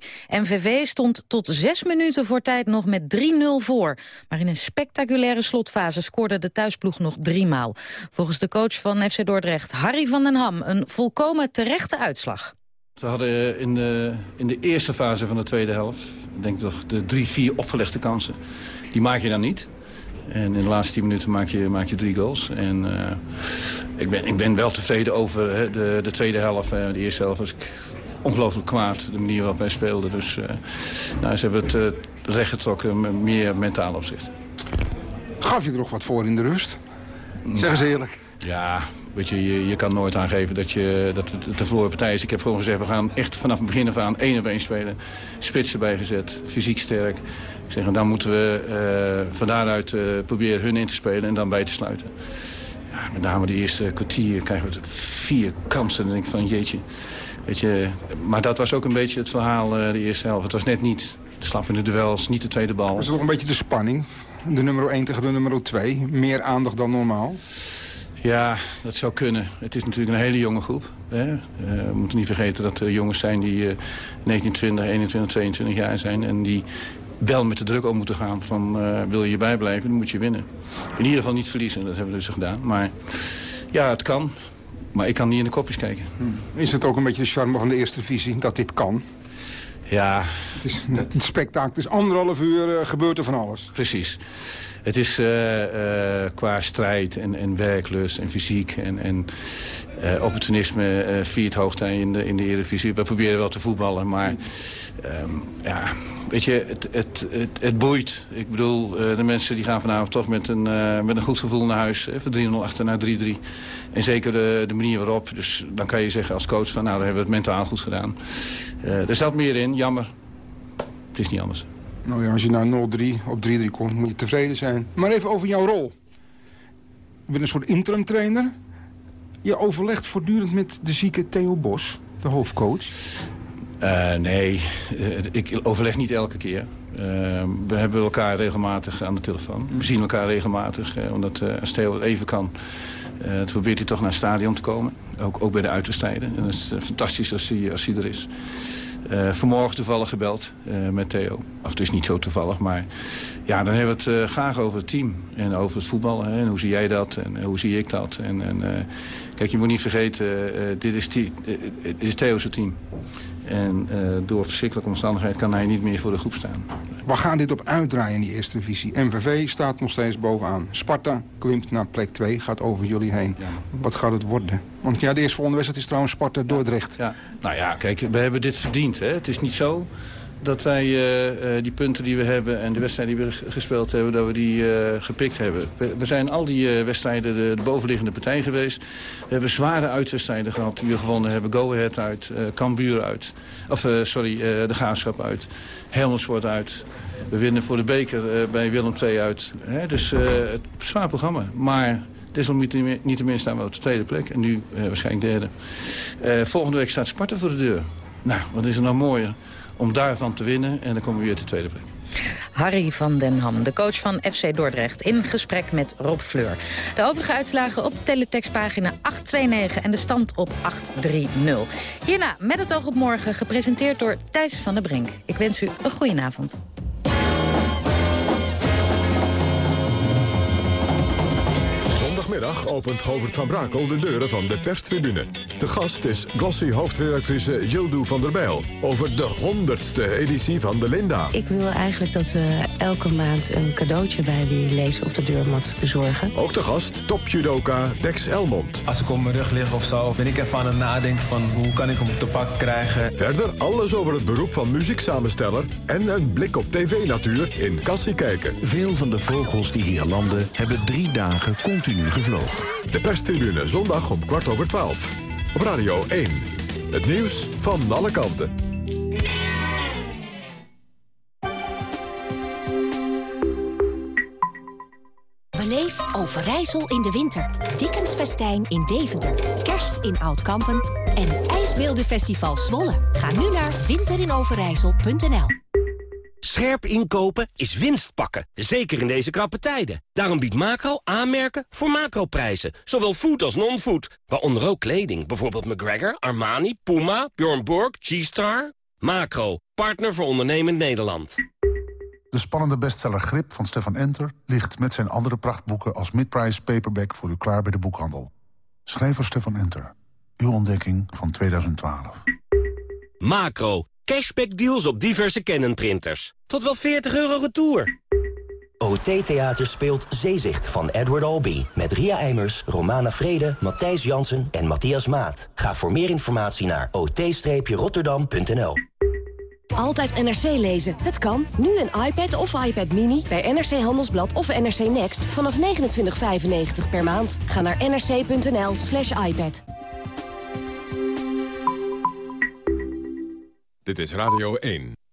Speaker 2: 3-3. MVV stond tot zes minuten voor tijd nog met 3-0 voor. Maar in een spectaculaire slotfase scoorde de thuisploeg nog drie maal. Volgens de coach van FC Dordrecht, Harry van den Ham... een volkomen terechte uitslag.
Speaker 26: We hadden in de, in de eerste fase van de tweede helft... ik denk toch de drie, vier opgelegde kansen. Die maak je dan niet. En in de laatste tien minuten maak je, maak je drie goals. En uh, ik, ben, ik ben wel tevreden over hè, de, de tweede helft. Uh, de eerste helft was ik ongelooflijk kwaad. De manier waarop wij speelden. Dus uh, nou, ze hebben het uh, rechtgetrokken met meer mentaal opzicht.
Speaker 29: Gaf je er nog wat voor in de rust? Zeg eens eerlijk.
Speaker 26: Ja, je, je, kan nooit aangeven dat, je, dat het partij is. Ik heb gewoon gezegd, we gaan echt vanaf het begin af aan één op één spelen. Spitsen bijgezet, fysiek sterk. Ik zeg, dan moeten we uh, van daaruit uh, proberen hun in te spelen en dan bij te sluiten. Ja, met name de eerste kwartier krijgen we vier kansen. En dan denk ik van, jeetje. Je, maar dat was ook een beetje het verhaal, uh, de eerste helft. Het was net niet de slappende duels, niet de tweede bal.
Speaker 29: Was toch een beetje de spanning? De nummer 1 tegen de nummer 2. Meer aandacht dan normaal?
Speaker 26: Ja, dat zou kunnen. Het is natuurlijk een hele jonge groep. Hè? Uh, we moeten niet vergeten dat er jongens zijn die uh, 19, 20, 21, 22 jaar zijn... en die wel met de druk om moeten gaan van uh, wil je bijblijven, dan moet je winnen. In ieder geval niet verliezen, dat hebben we dus gedaan. Maar ja, het kan. Maar ik kan niet in de kopjes kijken.
Speaker 29: Hmm. Is het ook een beetje de charme van de eerste divisie dat dit kan?
Speaker 26: Ja.
Speaker 29: Het is een spektakel. Het is anderhalf uur uh, gebeurt er van alles.
Speaker 26: Precies. Het is uh, uh, qua strijd en, en werklust en fysiek en, en uh, opportunisme viert hoogtij in de, in de Eredivisie. We proberen wel te voetballen, maar um, ja, weet je, het, het, het, het boeit. Ik bedoel, de mensen die gaan vanavond toch met een, met een goed gevoel naar huis. Even 3-0 achter naar 3-3. En zeker de, manier waarop. Dus dan kan je zeggen als coach van nou, dan hebben we het mentaal goed gedaan. er zat meer in, jammer. Het is niet anders.
Speaker 29: Nou ja, als je naar 0-3 op 3-3 komt, moet je tevreden zijn. Maar even over jouw rol. Je bent een soort interim trainer. Je overlegt voortdurend met de zieke Theo Bos, de hoofdcoach.
Speaker 26: Uh, nee, uh, ik overleg niet elke keer. Uh, we hebben elkaar regelmatig aan de telefoon. We zien elkaar regelmatig, omdat als Theo het even kan... probeert hij toch naar het stadion te komen. Ook, ook bij de uiterstijden. En dat is fantastisch als hij, als hij er is. Uh, vanmorgen toevallig gebeld uh, met Theo. Of het is niet zo toevallig, maar ja, dan hebben we het uh, graag over het team. En over het voetballen. Hè, en hoe zie jij dat? En hoe zie ik dat? En, en kijk, je moet niet vergeten, dit, is dit is Theo's team. En door verschrikkelijke omstandigheden kan hij niet meer voor de groep staan.
Speaker 29: Waar gaat dit op uitdraaien in die eerste divisie? MVV staat nog steeds bovenaan. Sparta klimt naar plek 2, gaat over jullie heen. Ja. Wat gaat het worden? Want ja, de eerste volgende wedstrijd is trouwens Sparta-Dordrecht.
Speaker 26: Ja. Nou ja, kijk, we hebben dit verdiend. Hè? Het is niet zo dat wij uh, uh, die punten die we hebben en de wedstrijden die we gespeeld hebben, dat we die uh, gepikt hebben. We, zijn al die wedstrijden de, de, bovenliggende partij geweest. We hebben zware uitwedstrijden gehad die we gewonnen hebben. Go Ahead uit, Cambuur uit, of sorry, de Graafschap uit, Helmerswoord uit. We winnen voor de beker bij Willem II uit. Hè? Dus het zwaar programma. Maar desalniettemin staan we op de tweede plek. En nu waarschijnlijk derde. volgende week staat Sparta voor de deur. Nou, wat is er nou mooier? Om daarvan te winnen. En dan komen we weer de tweede plek.
Speaker 2: Harry van den Ham, de coach van FC Dordrecht, in gesprek met Rob Fleur. De overige uitslagen op teletextpagina 829 en de stand op 830. Hierna, met het oog op morgen, gepresenteerd door Thijs van der Brink. Ik wens u een goede avond.
Speaker 30: Zondagmiddag opent Govert van Brakel de deuren van de perstribune. Te gast is Glossy hoofdredactrice Jildu van der Bijl... over de honderdste editie van de Linda.
Speaker 31: Ik wil eigenlijk dat we elke maand een cadeautje bij die lezer op de deurmat bezorgen.
Speaker 30: Ook te gast top-judoka Dex Elmond.
Speaker 32: Als ik op mijn rug lig of zo, ben ik even aan het nadenken van... hoe kan ik hem te pak krijgen.
Speaker 30: Verder alles over het beroep van muzieksamensteller... en een blik op tv-natuur in Cassie kijken.
Speaker 33: Veel van de vogels die hier landen hebben drie dagen continu gevlogen.
Speaker 30: De perstribune zondag om kwart over twaalf. Op Radio 1. Het nieuws van alle kanten.
Speaker 34: Beleef Overijssel in de winter. Dickens Festijn in Deventer. Kerst in Oudkampen. En IJsbeeldenfestival Zwolle. Ga nu naar winterinoverijssel.nl.
Speaker 7: Scherp inkopen is winst pakken, zeker in deze krappe tijden. Daarom biedt Macro aanmerken voor macroprijzen, zowel food als non-food. Waaronder ook kleding, bijvoorbeeld McGregor, Armani, Puma, Bjorn Borg, G-Star. Macro, partner voor ondernemend Nederland.
Speaker 29: De spannende bestseller Grip van Stefan Enter ligt met zijn andere prachtboeken als midprice paperback voor u klaar bij de boekhandel. Schrijver Stefan Enter. Uw ontdekking van 2012.
Speaker 7: Macro, cashback deals op diverse Canon-printers. Tot wel 40 euro retour.
Speaker 35: OT Theater speelt Zeezicht van Edward Albee. Met Ria Eimers, Romana Vrede, Matthijs Jansen en Matthias Maat. Ga voor meer informatie naar ot-rotterdam.nl.
Speaker 34: Altijd NRC lezen. Het kan. Nu een iPad of iPad Mini bij NRC Handelsblad of NRC Next vanaf 29,95 per maand. Ga naar nrc.nl slash iPad.
Speaker 36: Dit is Radio 1.